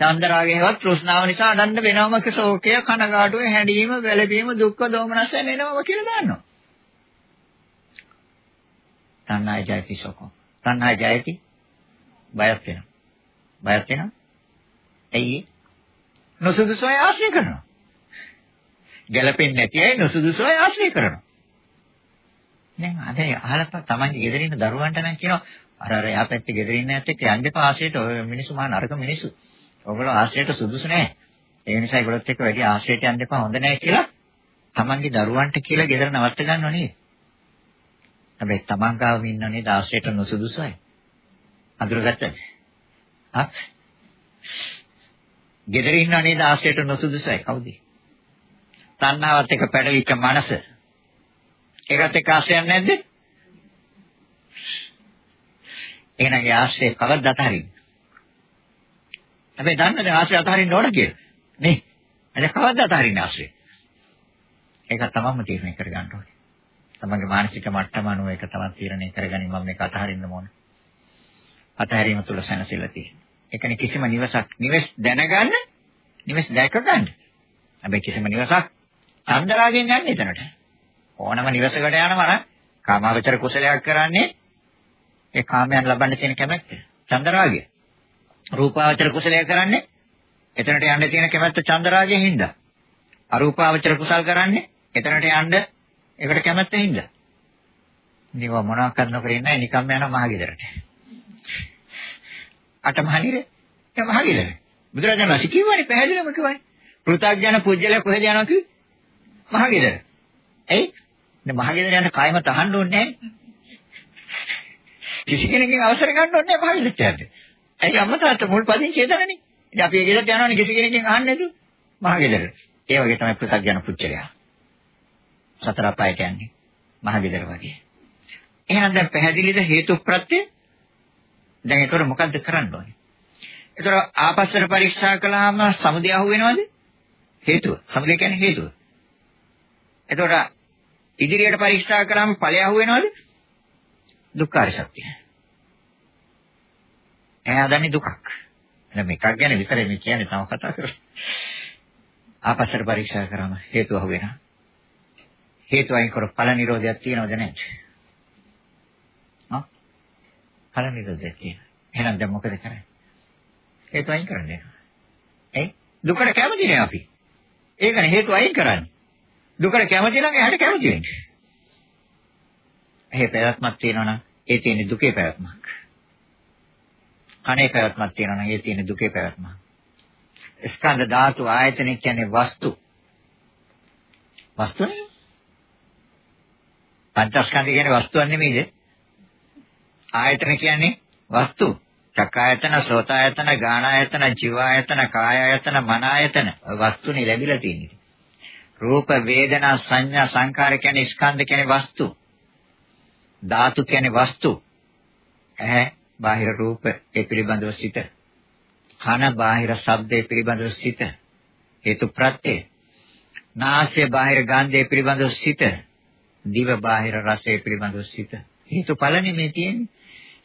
චන්දරාගයවත් තෘෂ්ණාව නිසා අඩන්න වෙනවම ශෝකය කනගාටුව හැඬීම වැළපීම දුක්ඛ දෝමනස එනවම කියලා දන්නවා. තණ්හාය ජයති ශෝකෝ. තණ්හාය ජයති බයක් වෙනවා. බයක් වෙනවා. ඇයි? නොසුදුසු අය ආශ්‍රය කරනවා. ගැළපෙන්නේ නැති අය නොසුදුසු අය ආශ්‍රය කරනවා. දැන් අද අහලා තමයි ගෙදර ඉන්න දරුවන්ට නම් කියනවා අර අර එහා පැත්තේ ගෙදර ඉන්න ඇත්තට යන්න එපා ආශ්‍රයට ඔය මිනිස්සු මහා නරක මිනිස්සු. ඔයගොල්ලෝ ආශ්‍රයට සුදුසු නැහැ. ඒ නිසා ඒගොල්ලොත් එක්ක වැඩි ආශ්‍රයට යන්න එපා හොඳ නැහැ කියලා තමන්ගේ දරුවන්ට කියලා ගෙදර නවත්ත ගන්නව නේද? හැබැයි තමන් ගාව ඉන්න නේද ආශ්‍රයට නොසුදුසු අය. අඳුරගත්තද? හා? ගෙදර ඉන්න නේද ආශ්‍රයට නොසුදුසු අය කවුද? තණ්හාවත් එක්ක පැටලිච්ච මනස. ඒකත් එක්ක ආශ්‍රයක් නැද්ද? එහෙනම් ඒ ආශ්‍රය කවද්ද අතහරින්නේ? හැබැයි දන්නද ආශ්‍රය අතහරින්න ඕන කියලා? නේ? එද කවද්ද අතහරින්නේ ආශ්‍රය? ඒක තමන්ම තීරණය කරගන්න ඕනේ. තමන්ගේ මානසික මට්ටම අනුව ඒක තමයි තීරණය කරගනින් මම මේක අතහරින්න ඕන. අතහැරීම තුළ සැනසෙල්ල තියෙනවා. ඒකනේ කිසිම නිවසක් නිවෙස් දැනගන්න නිවෙස් දැක ගන්න. හැබැයි කිසිම නිවසක් චන්දරාගෙන් යන්නේ එතනට. ඕනම නිවසකට යනවා නම් කාමාවචර කුසලයක් කරන්නේ ඒ කාමයන් ලබන්න තියෙන කැමැත්ත. චන්දරාගය. රූපාවචර කුසලයක් කරන්නේ එතනට යන්න තියෙන කැමැත්ත චන්දරාගයෙන් හින්දා. අරූපාවචර කුසල් කරන්නේ එතනට යන්න ඒකට කැමැත්තෙන් හින්දා. නිව මොනවාක්වත් නොකර ඉන්නේ නිකම්ම යන මහගෙදරට. අටමහනිරේ ඒ මහගෙදර. බුදුරජාණන් වහන්සේ කිව්වනේ පැහැදිලිවම කිව්වනේ. පෘථග්ජන පුජ්‍යල කොහෙද යනවා කිව්වේ? මහගෙදර. ඇයි? මේ මහගෙදර යන කායම තහන්න ඕනේ නැහැ. කිසි කෙනෙක්ගෙන් අවසර ගන්න ඕනේ නැහැ මහගෙදරට යන්න. ඇයි අම්මා තාත්තා මුල් පදිංචි එතනනේ. ඉතින් අපි ඒ ගෙදරට යනවනේ කිසි කෙනෙක්ගෙන් අහන්නේ නැතුව මහගෙදර. ඒ වගේ තමයි පෘථග්ජන පුජ්‍යලයා. සතර අපායට යන්නේ. මහගෙදර වගේ. එහෙනම් දැන් පැහැදිලිද හේතු ප්‍රත්‍ය? දැන් ඒතර මොකද්ද කරන්න ඕනේ? ඒතර ආපස්සට පරීක්ෂා කළාම සමුදය අහු වෙනවද? හේතුව. සමුදය කියන්නේ හේතුව. එතකොට ඉදිරියට පරීක්ෂා කළාම ඵලය අහු වෙනවද? දුක්ඛාර සත්‍ය. එයා දන්නේ දුකක්. එහෙනම් මේකක් ගැන විතරයි මේ කියන්නේ තව කතා කරමු. ආපස්සට පරීක්ෂා කරාම හේතු අහු වෙනවා. හේතු අයින් කර ඵල නිරෝධයක් තියෙනවද නැද්ද? ආ? ඵල නිරෝධයක් තියෙනවා. එහෙනම් දැන් මොකද කරන්නේ? හේතු අයින් කරන්නේ. ඒ දුකට කැමති නේ අපි. ඒකනේ හේතු අයින් කරන්නේ. දුකට කැමති නම් එහාට කැමති වෙන්න. එහේ පැවැත්මක් තියෙනවා නම් ඒ තියෙන දුකේ පැවැත්මක්. කණේ පැවැත්මක් තියෙනවා නම් ඒ තියෙන දුකේ පැවැත්මක්. ස්කන්ධ ධාතු ආයතන කියන්නේ වස්තු. වස්තුනේ. පංචස්කන්ධ කියන්නේ වස්තුවක් නෙමෙයිද? ආයතන කියන්නේ වස්තු. චක්කායතන, සෝතායතන, ගානායතන, ජීවායතන, කායායතන, මනායතන වස්තුනේ ලැබිලා තියෙන්නේ. රූප, වේදනා, සංඥා, සංකාර කියන්නේ ස්කන්ධ කියන්නේ වස්තු. ධාතු කියන්නේ වස්තු. ඇහැ, බාහිර රූප ඒ පිළිබඳව සිත. කන, බාහිර ශබ්දේ පිළිබඳව සිත. හේතු ප්‍රත්‍ය. නාසය, බාහිර ගන්ධය පිළිබඳව සිත. දිව, බාහිර රසය පිළිබඳව සිත. හේතු ඵලනේ මේ තියෙන්නේ.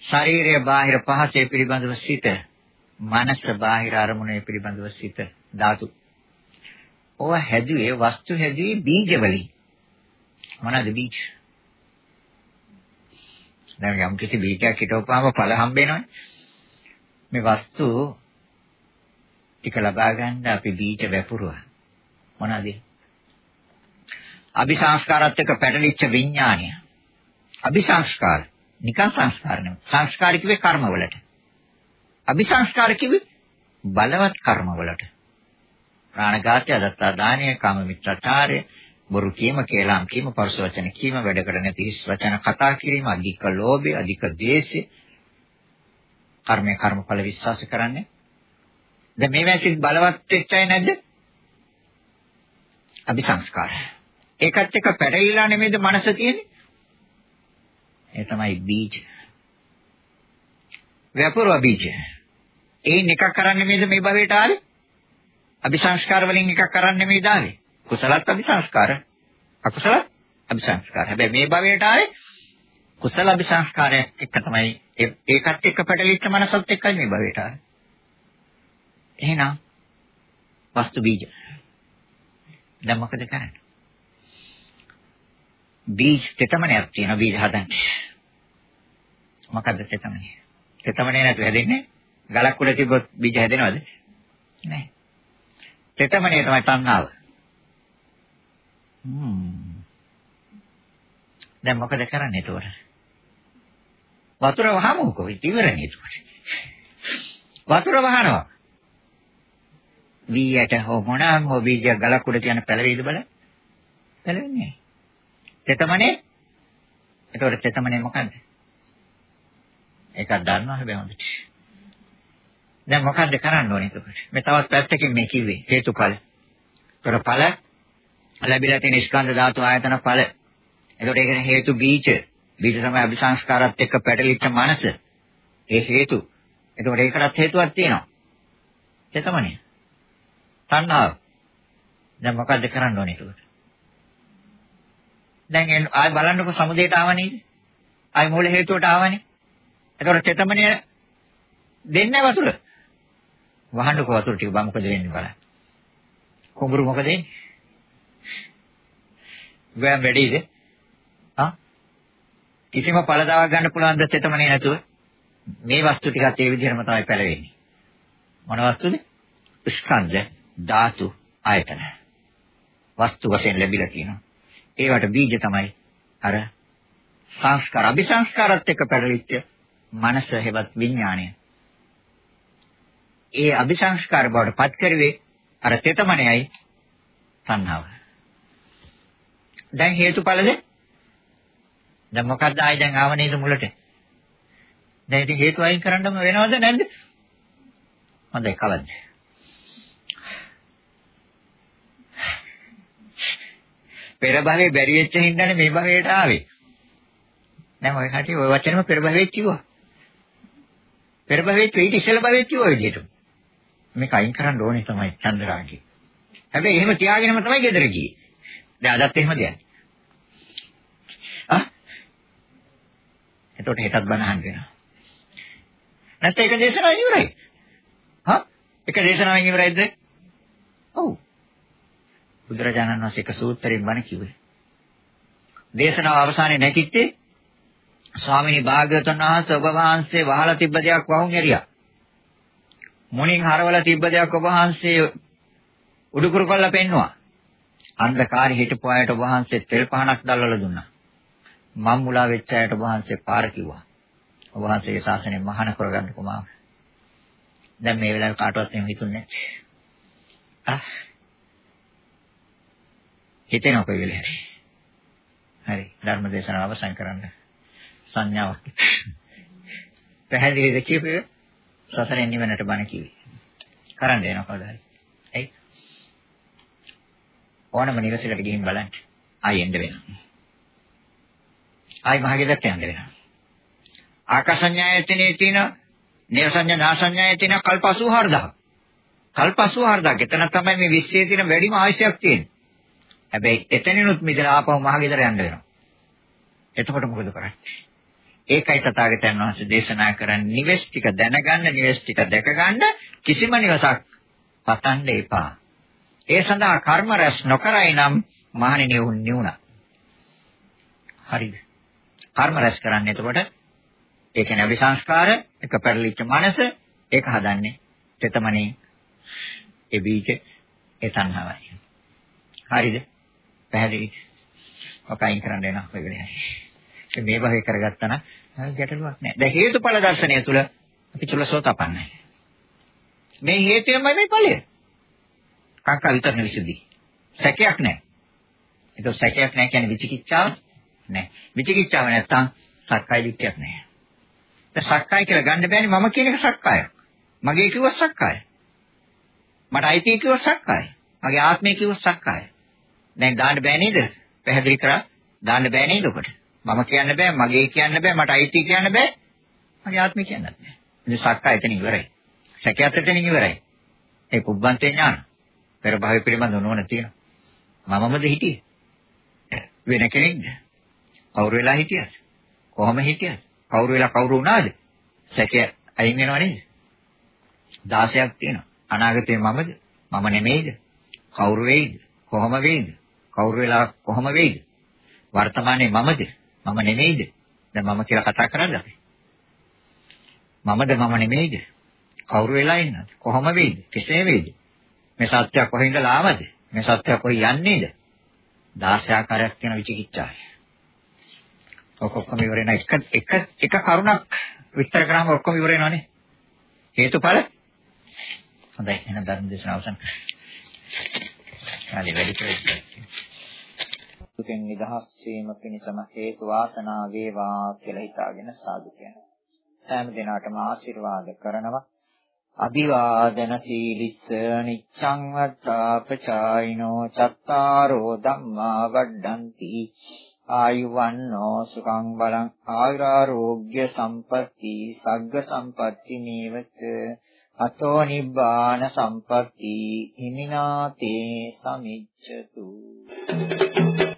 ශරීරය බාහිර පහසේ පිළිබඳව සිත. මනස බාහිර අරමුණේ පිළිබඳව සිත. ධාතු. ඕවා හැදුවේ වස්තු හැදුවේ බීජ වලින්. මොනවාද බීජ? දැන් යම් කිසි බීජයක් හිටවපුවාම ඵල හම්බ වෙනවනේ. මේ වස්තු ටික ලබා ගන්න අපි බීජ වැපුරුවා. මොනවාද? අபிසංස්කාරات එක්ක පැටලිච්ච විඥානය. අபிසංස්කාර නිකං සංස්කාර නෙවෙයි. සංස්කාර කිව්වේ කර්මවලට. අபிසංස්කාර කිව්වේ බලවත් කර්මවලට. ප්‍රාණඝාතය, දත්තා දානය, කාම මිත්‍රාචාරය, බොරු කීම, කේලම් කීම, පරුස වචන කීම, වැඩකට නැති හිස් වචන කතා කිරීම, අධික ලෝභය, අධික ද්වේෂය, කර්මය කර්මඵල විශ්වාස කරන්නේ. දැන් මේවා සිත් බලවත් වෙච්චයි නැද්ද? අபிසංස්කාරය. ඒකත් එක්ක පැටලිලා නෙමෙයිද මනස තියෙන්නේ? ඒ තමයි බීජ. ව්‍යාපෘව බීජ. ඒන් එකක් කරන්නේ නෙමෙයිද මේ භවයට ආවේ? අபிසංස්කාර වලින් එකක් කරන්නේ නෙමෙයිද ආවේ? කුසලත් අபிසංස්කාර, අකුසලත් අபிසංස්කාර. හැබැයි මේ භවයට ආවේ කුසල අபிසංස්කාරයක් එක තමයි ඒකත් එක්ක පැටලිච්ච මනසත් එක්කයි මේ භවයට ආවේ. එහෙනම් වස්තු බීජ. දැන් මොකද කරන්නේ? බීජ තෙතමනයක් තියෙනවා බීජ හදන්න. මොකද්ද තෙතමනය? තෙතමනය නැතුව හැදෙන්නේ ගලක් උඩ තිබ්බොත් බීජ හැදෙනවද? නැහැ. තෙතමනය තමයි තණ්හාව. හ්ම්. දැන් මොකද කරන්නේ එතකොට? වතුර වහමුකෝ ඉවරනේ එතකොට. වතුර වහනවා. වීයට හෝ මොනවාම හෝ බීජ ගලක් උඩ තියන පැලවේද බලන්න. පැලවෙන්නේ නැහැ. තෙතමනේ එතකොට තෙතමනේ මොකද්ද? ඒකක් දන්නවා හැබැයි හොඳට. දැන් මොකද්ද කරන්න ඕනේ එතකොට? මේ තවත් පැත්තකින් මේ කිව්වේ හේතුඵල. ඒතර ඵල ලැබිලා තියෙන ස්කන්ධ ධාතු ආයතන ඵල. එතකොට ඒකේ හේතු බීජ. බීජ තමයි අபிසංස්කාරات එක්ක පැටලිච්ච මනස. ඒ හේතු. එතකොට ඒකටත් හේතුවක් තියෙනවා. තෙතමනේ. තණ්හාව. දැන් මොකද්ද කරන්න ඕනේ එතකොට? දැන් ආය බලන්නකො සමුදේට ආවනේ. ආය මූල හේතුවට ආවනේ. එතකොට චේතමනිය දෙන්නේ වතුර. වහන්නකො වතුර ටික බා මොකද වෙන්නේ බලන්න. කුඹුරු මොකද වෙන්නේ? ගෑම් වැඩිද? ආ? කිසිම පළදාවක් ගන්න පුළුවන් ද චේතමනිය නැතුව? මේ වස්තු ටිකත් ඒ විදිහටම තමයි පැලවෙන්නේ. මොන වස්තුද? ස්කන්ධ, ධාතු, ආයතන. වස්තු වශයෙන් ලැබිලා තියෙනවා. ඒවට බීජ තමයි අර සංස්කාර අபிසංස්කාරත් එක්ක පැටලිච්ච මනස හෙවත් විඥාණය. ඒ අபிසංස්කාර බවට පත් කරවේ අර තෙතමණයයි තණ්හාව. දැන් හේතුඵලද? දැන් මොකද්ද ආයි දැන් ආව නේද මුලට? දැන් ඉතින් හේතු අයින් කරන්නම වෙනවද නැද්ද? හොඳයි කලන්නේ. පෙර භවයේ බැරි වෙච්ච හින්දානේ මේ භවයට ආවේ. දැන් ඔය කටි ඔය වචනම පෙර භවයේ කිව්වා. පෙර භවයේ ඊට ඉස්සෙල් භවයේ කිව්වා විදිහට. මේක අයින් කරන්න ඕනේ තමයි චන්ද්‍රාගේ. හැබැයි එහෙම තියාගෙනම තමයි ගෙදර ගියේ. දැන් අදත් එහෙමද යන්නේ? ආ? එතකොට හෙටත් බණ අහන්න වෙනවා. නැත්නම් එක දේශනාවක් ඉවරයි. හා? එක දේශනාවක් ඉවරයිද? ඔව්. බුදුරජාණන් වහන්සේ එක සූත්‍රයෙන් බණ කිව්වේ. දේශනාව අවසානයේ නැකිත්තේ ස්වාමිනී භාග්‍යවතුන් වහන්සේ ඔබ වහන්සේ වහලා තිබ්බ දෙයක් වහුන් ඇරියා. මුණින් හරවලා තිබ්බ දෙයක් ඔබ වහන්සේ උඩුකුරු කරලා පෙන්නවා. අන්ධකාරී හිටපු අයට ඔබ වහන්සේ තෙල් පහනක් දැල්වලා දුන්නා. මම් මුලා වෙච්ච අයට ඔබ වහන්සේ පාර කිව්වා. ඔබ වහන්සේගේ ශාසනය මහාන කරගන්න කොමාව. දැන් මේ වෙලාවේ කාටවත් එහෙම හිතුන්නේ නැහැ. ආ හිතෙනවා කොයි වෙලේ හරි. හරි ධර්ම දේශනාව අවසන් කරන්න. සංඥාවක්. පැහැදිලිද කියපේ? සසරෙන් නිවනට බණ කිව්වේ. කරන්න දෙනවා කවදා හරි. එයි. ඕනම නිවසකට ගිහින් බලන්න. ආයෙ එන්න වෙනවා. ආයෙ මහගෙදරට යන්න වෙනවා. ආකාසඤ්ඤායතනයේ තියෙන නේසඤ්ඤා නාසඤ්ඤායතනයේ තියෙන කල්ප 84000. කල්ප 84000. එතන තමයි මේ විශ්වයේ තියෙන වැඩිම ආයශයක් තියෙන්නේ. හැබැයි එතනිනුත් මිදලා ආපහු මහගෙදර යන්න වෙනවා. එතකොට මොකද කරන්නේ? ඒකයි තථාගතයන් වහන්සේ දේශනා කරන්නේ නිවෙස් ටික දැනගන්න, නිවෙස් ටික දැකගන්න කිසිම නිවසක් පතන්න එපා. ඒ සඳහා කර්ම රැස් නොකරයි නම් මහණෙනි වුන් නිවුණා. හරිද? කර්ම රැස් කරන්නේ එතකොට ඒ කියන්නේ අபிසංස්කාර එක පෙරලිච්ච මනස ඒක හදන්නේ තෙතමනේ ඒ බීජ ඒ තණ්හාවයි. හරිද? පැහැදිලි. ඔකයින් කරන්න වෙනවා ඔය වෙලේ. මේ වගේ කරගත්තා නම් ගැටලුවක් නැහැ. දැන් හේතුඵල දර්ශනය තුල අපි චුල්ලසෝතපන්නයි. මේ හේතුවමයි මේ ඵලය. කාංකා විතරන විසුද්ධි. සැකයක් නැහැ. ඒක සැකයක් නැහැ කියන්නේ විචිකිච්ඡාව නැහැ. විචිකිච්ඡාව නැත්තම් සක්කාය දිට්ඨියක් නැහැ. දැන් සක්කාය කියලා ගන්න බෑනේ මම කියන එක සක්කායක්. මගේ කිව්ව සක්කාය. මට අයිති කිව්ව සක්කාය. මගේ ආත්මය කිව්ව සක්කාය. දැන් දාන්න බෑ නේද? පැහැදිලි කරා දාන්න බෑ නේද ඔකට? මම කියන්න බෑ, මගේ කියන්න බෑ, මට අයිති කියන්න බෑ. මගේ ආත්මය කියන්නත් බෑ. ඉතින් සක්කාය එතන ඉවරයි. සැකයත් එතන ඉවරයි. ඒ කුබ්බන්තේ ඥාන. පෙර භාවය පිළිබඳ නොවන තියෙනවා. මමමද හිටියේ? වෙන කෙනෙක්ද? කවුරු වෙලා හිටියද? කොහොම හිටියද? කවුරු වෙලා කවුරු වුණාද? සැකය අයින් වෙනව නේද? 16ක් තියෙනවා. අනාගතේ මමද? මම නෙමෙයිද? කවුරු වෙයිද? කොහොම වෙයිද? කවුරු වෙලා කොහොම වෙයිද? වර්තමානයේ මමද? මම නෙමෙයිද? දැන් මම කියලා කතා කරන්නේ අපි. මමද මම නෙමෙයිද? කවුරු වෙලා ඉන්නද? කොහොම වෙයිද? කෙසේ වෙයිද? මේ සත්‍ය කොහෙන්ද ආවද? මේ සත්‍ය කොහේ යන්නේද? 16 ආකාරයක් තියෙන විචිකිච්ඡාවයි. ඔක්කොම ඉවර වෙන එක එක එක කරුණක් විස්තර කරාම ඔක්කොම ඉවර වෙනවනේ. හේතුඵල හොඳයි එහෙනම් ධර්ම දේශනාව අවසන් කරමු. හරි වැඩි කරේ. දුකෙන් නිදහස් වීම පිණිසම හේතු වාසනා වේවා කියලා හිතාගෙන සාදු කියනවා. සෑම දිනකටම ආශිර්වාද කරනවා. අභිවාදන සීලිස්ස නිච්ඡං වත්තාපචායිනෝ චත්තාරෝ ධම්මා වඩ්ඩಂತಿ ආයුවන්නෝ සුඛං බලං ආයුරාෝග්‍ය සම්පatti සග්ග සම්පatti නේවත අතෝ නිබ්බාන සම්පatti හිමිනාතේ සමිච්ඡතු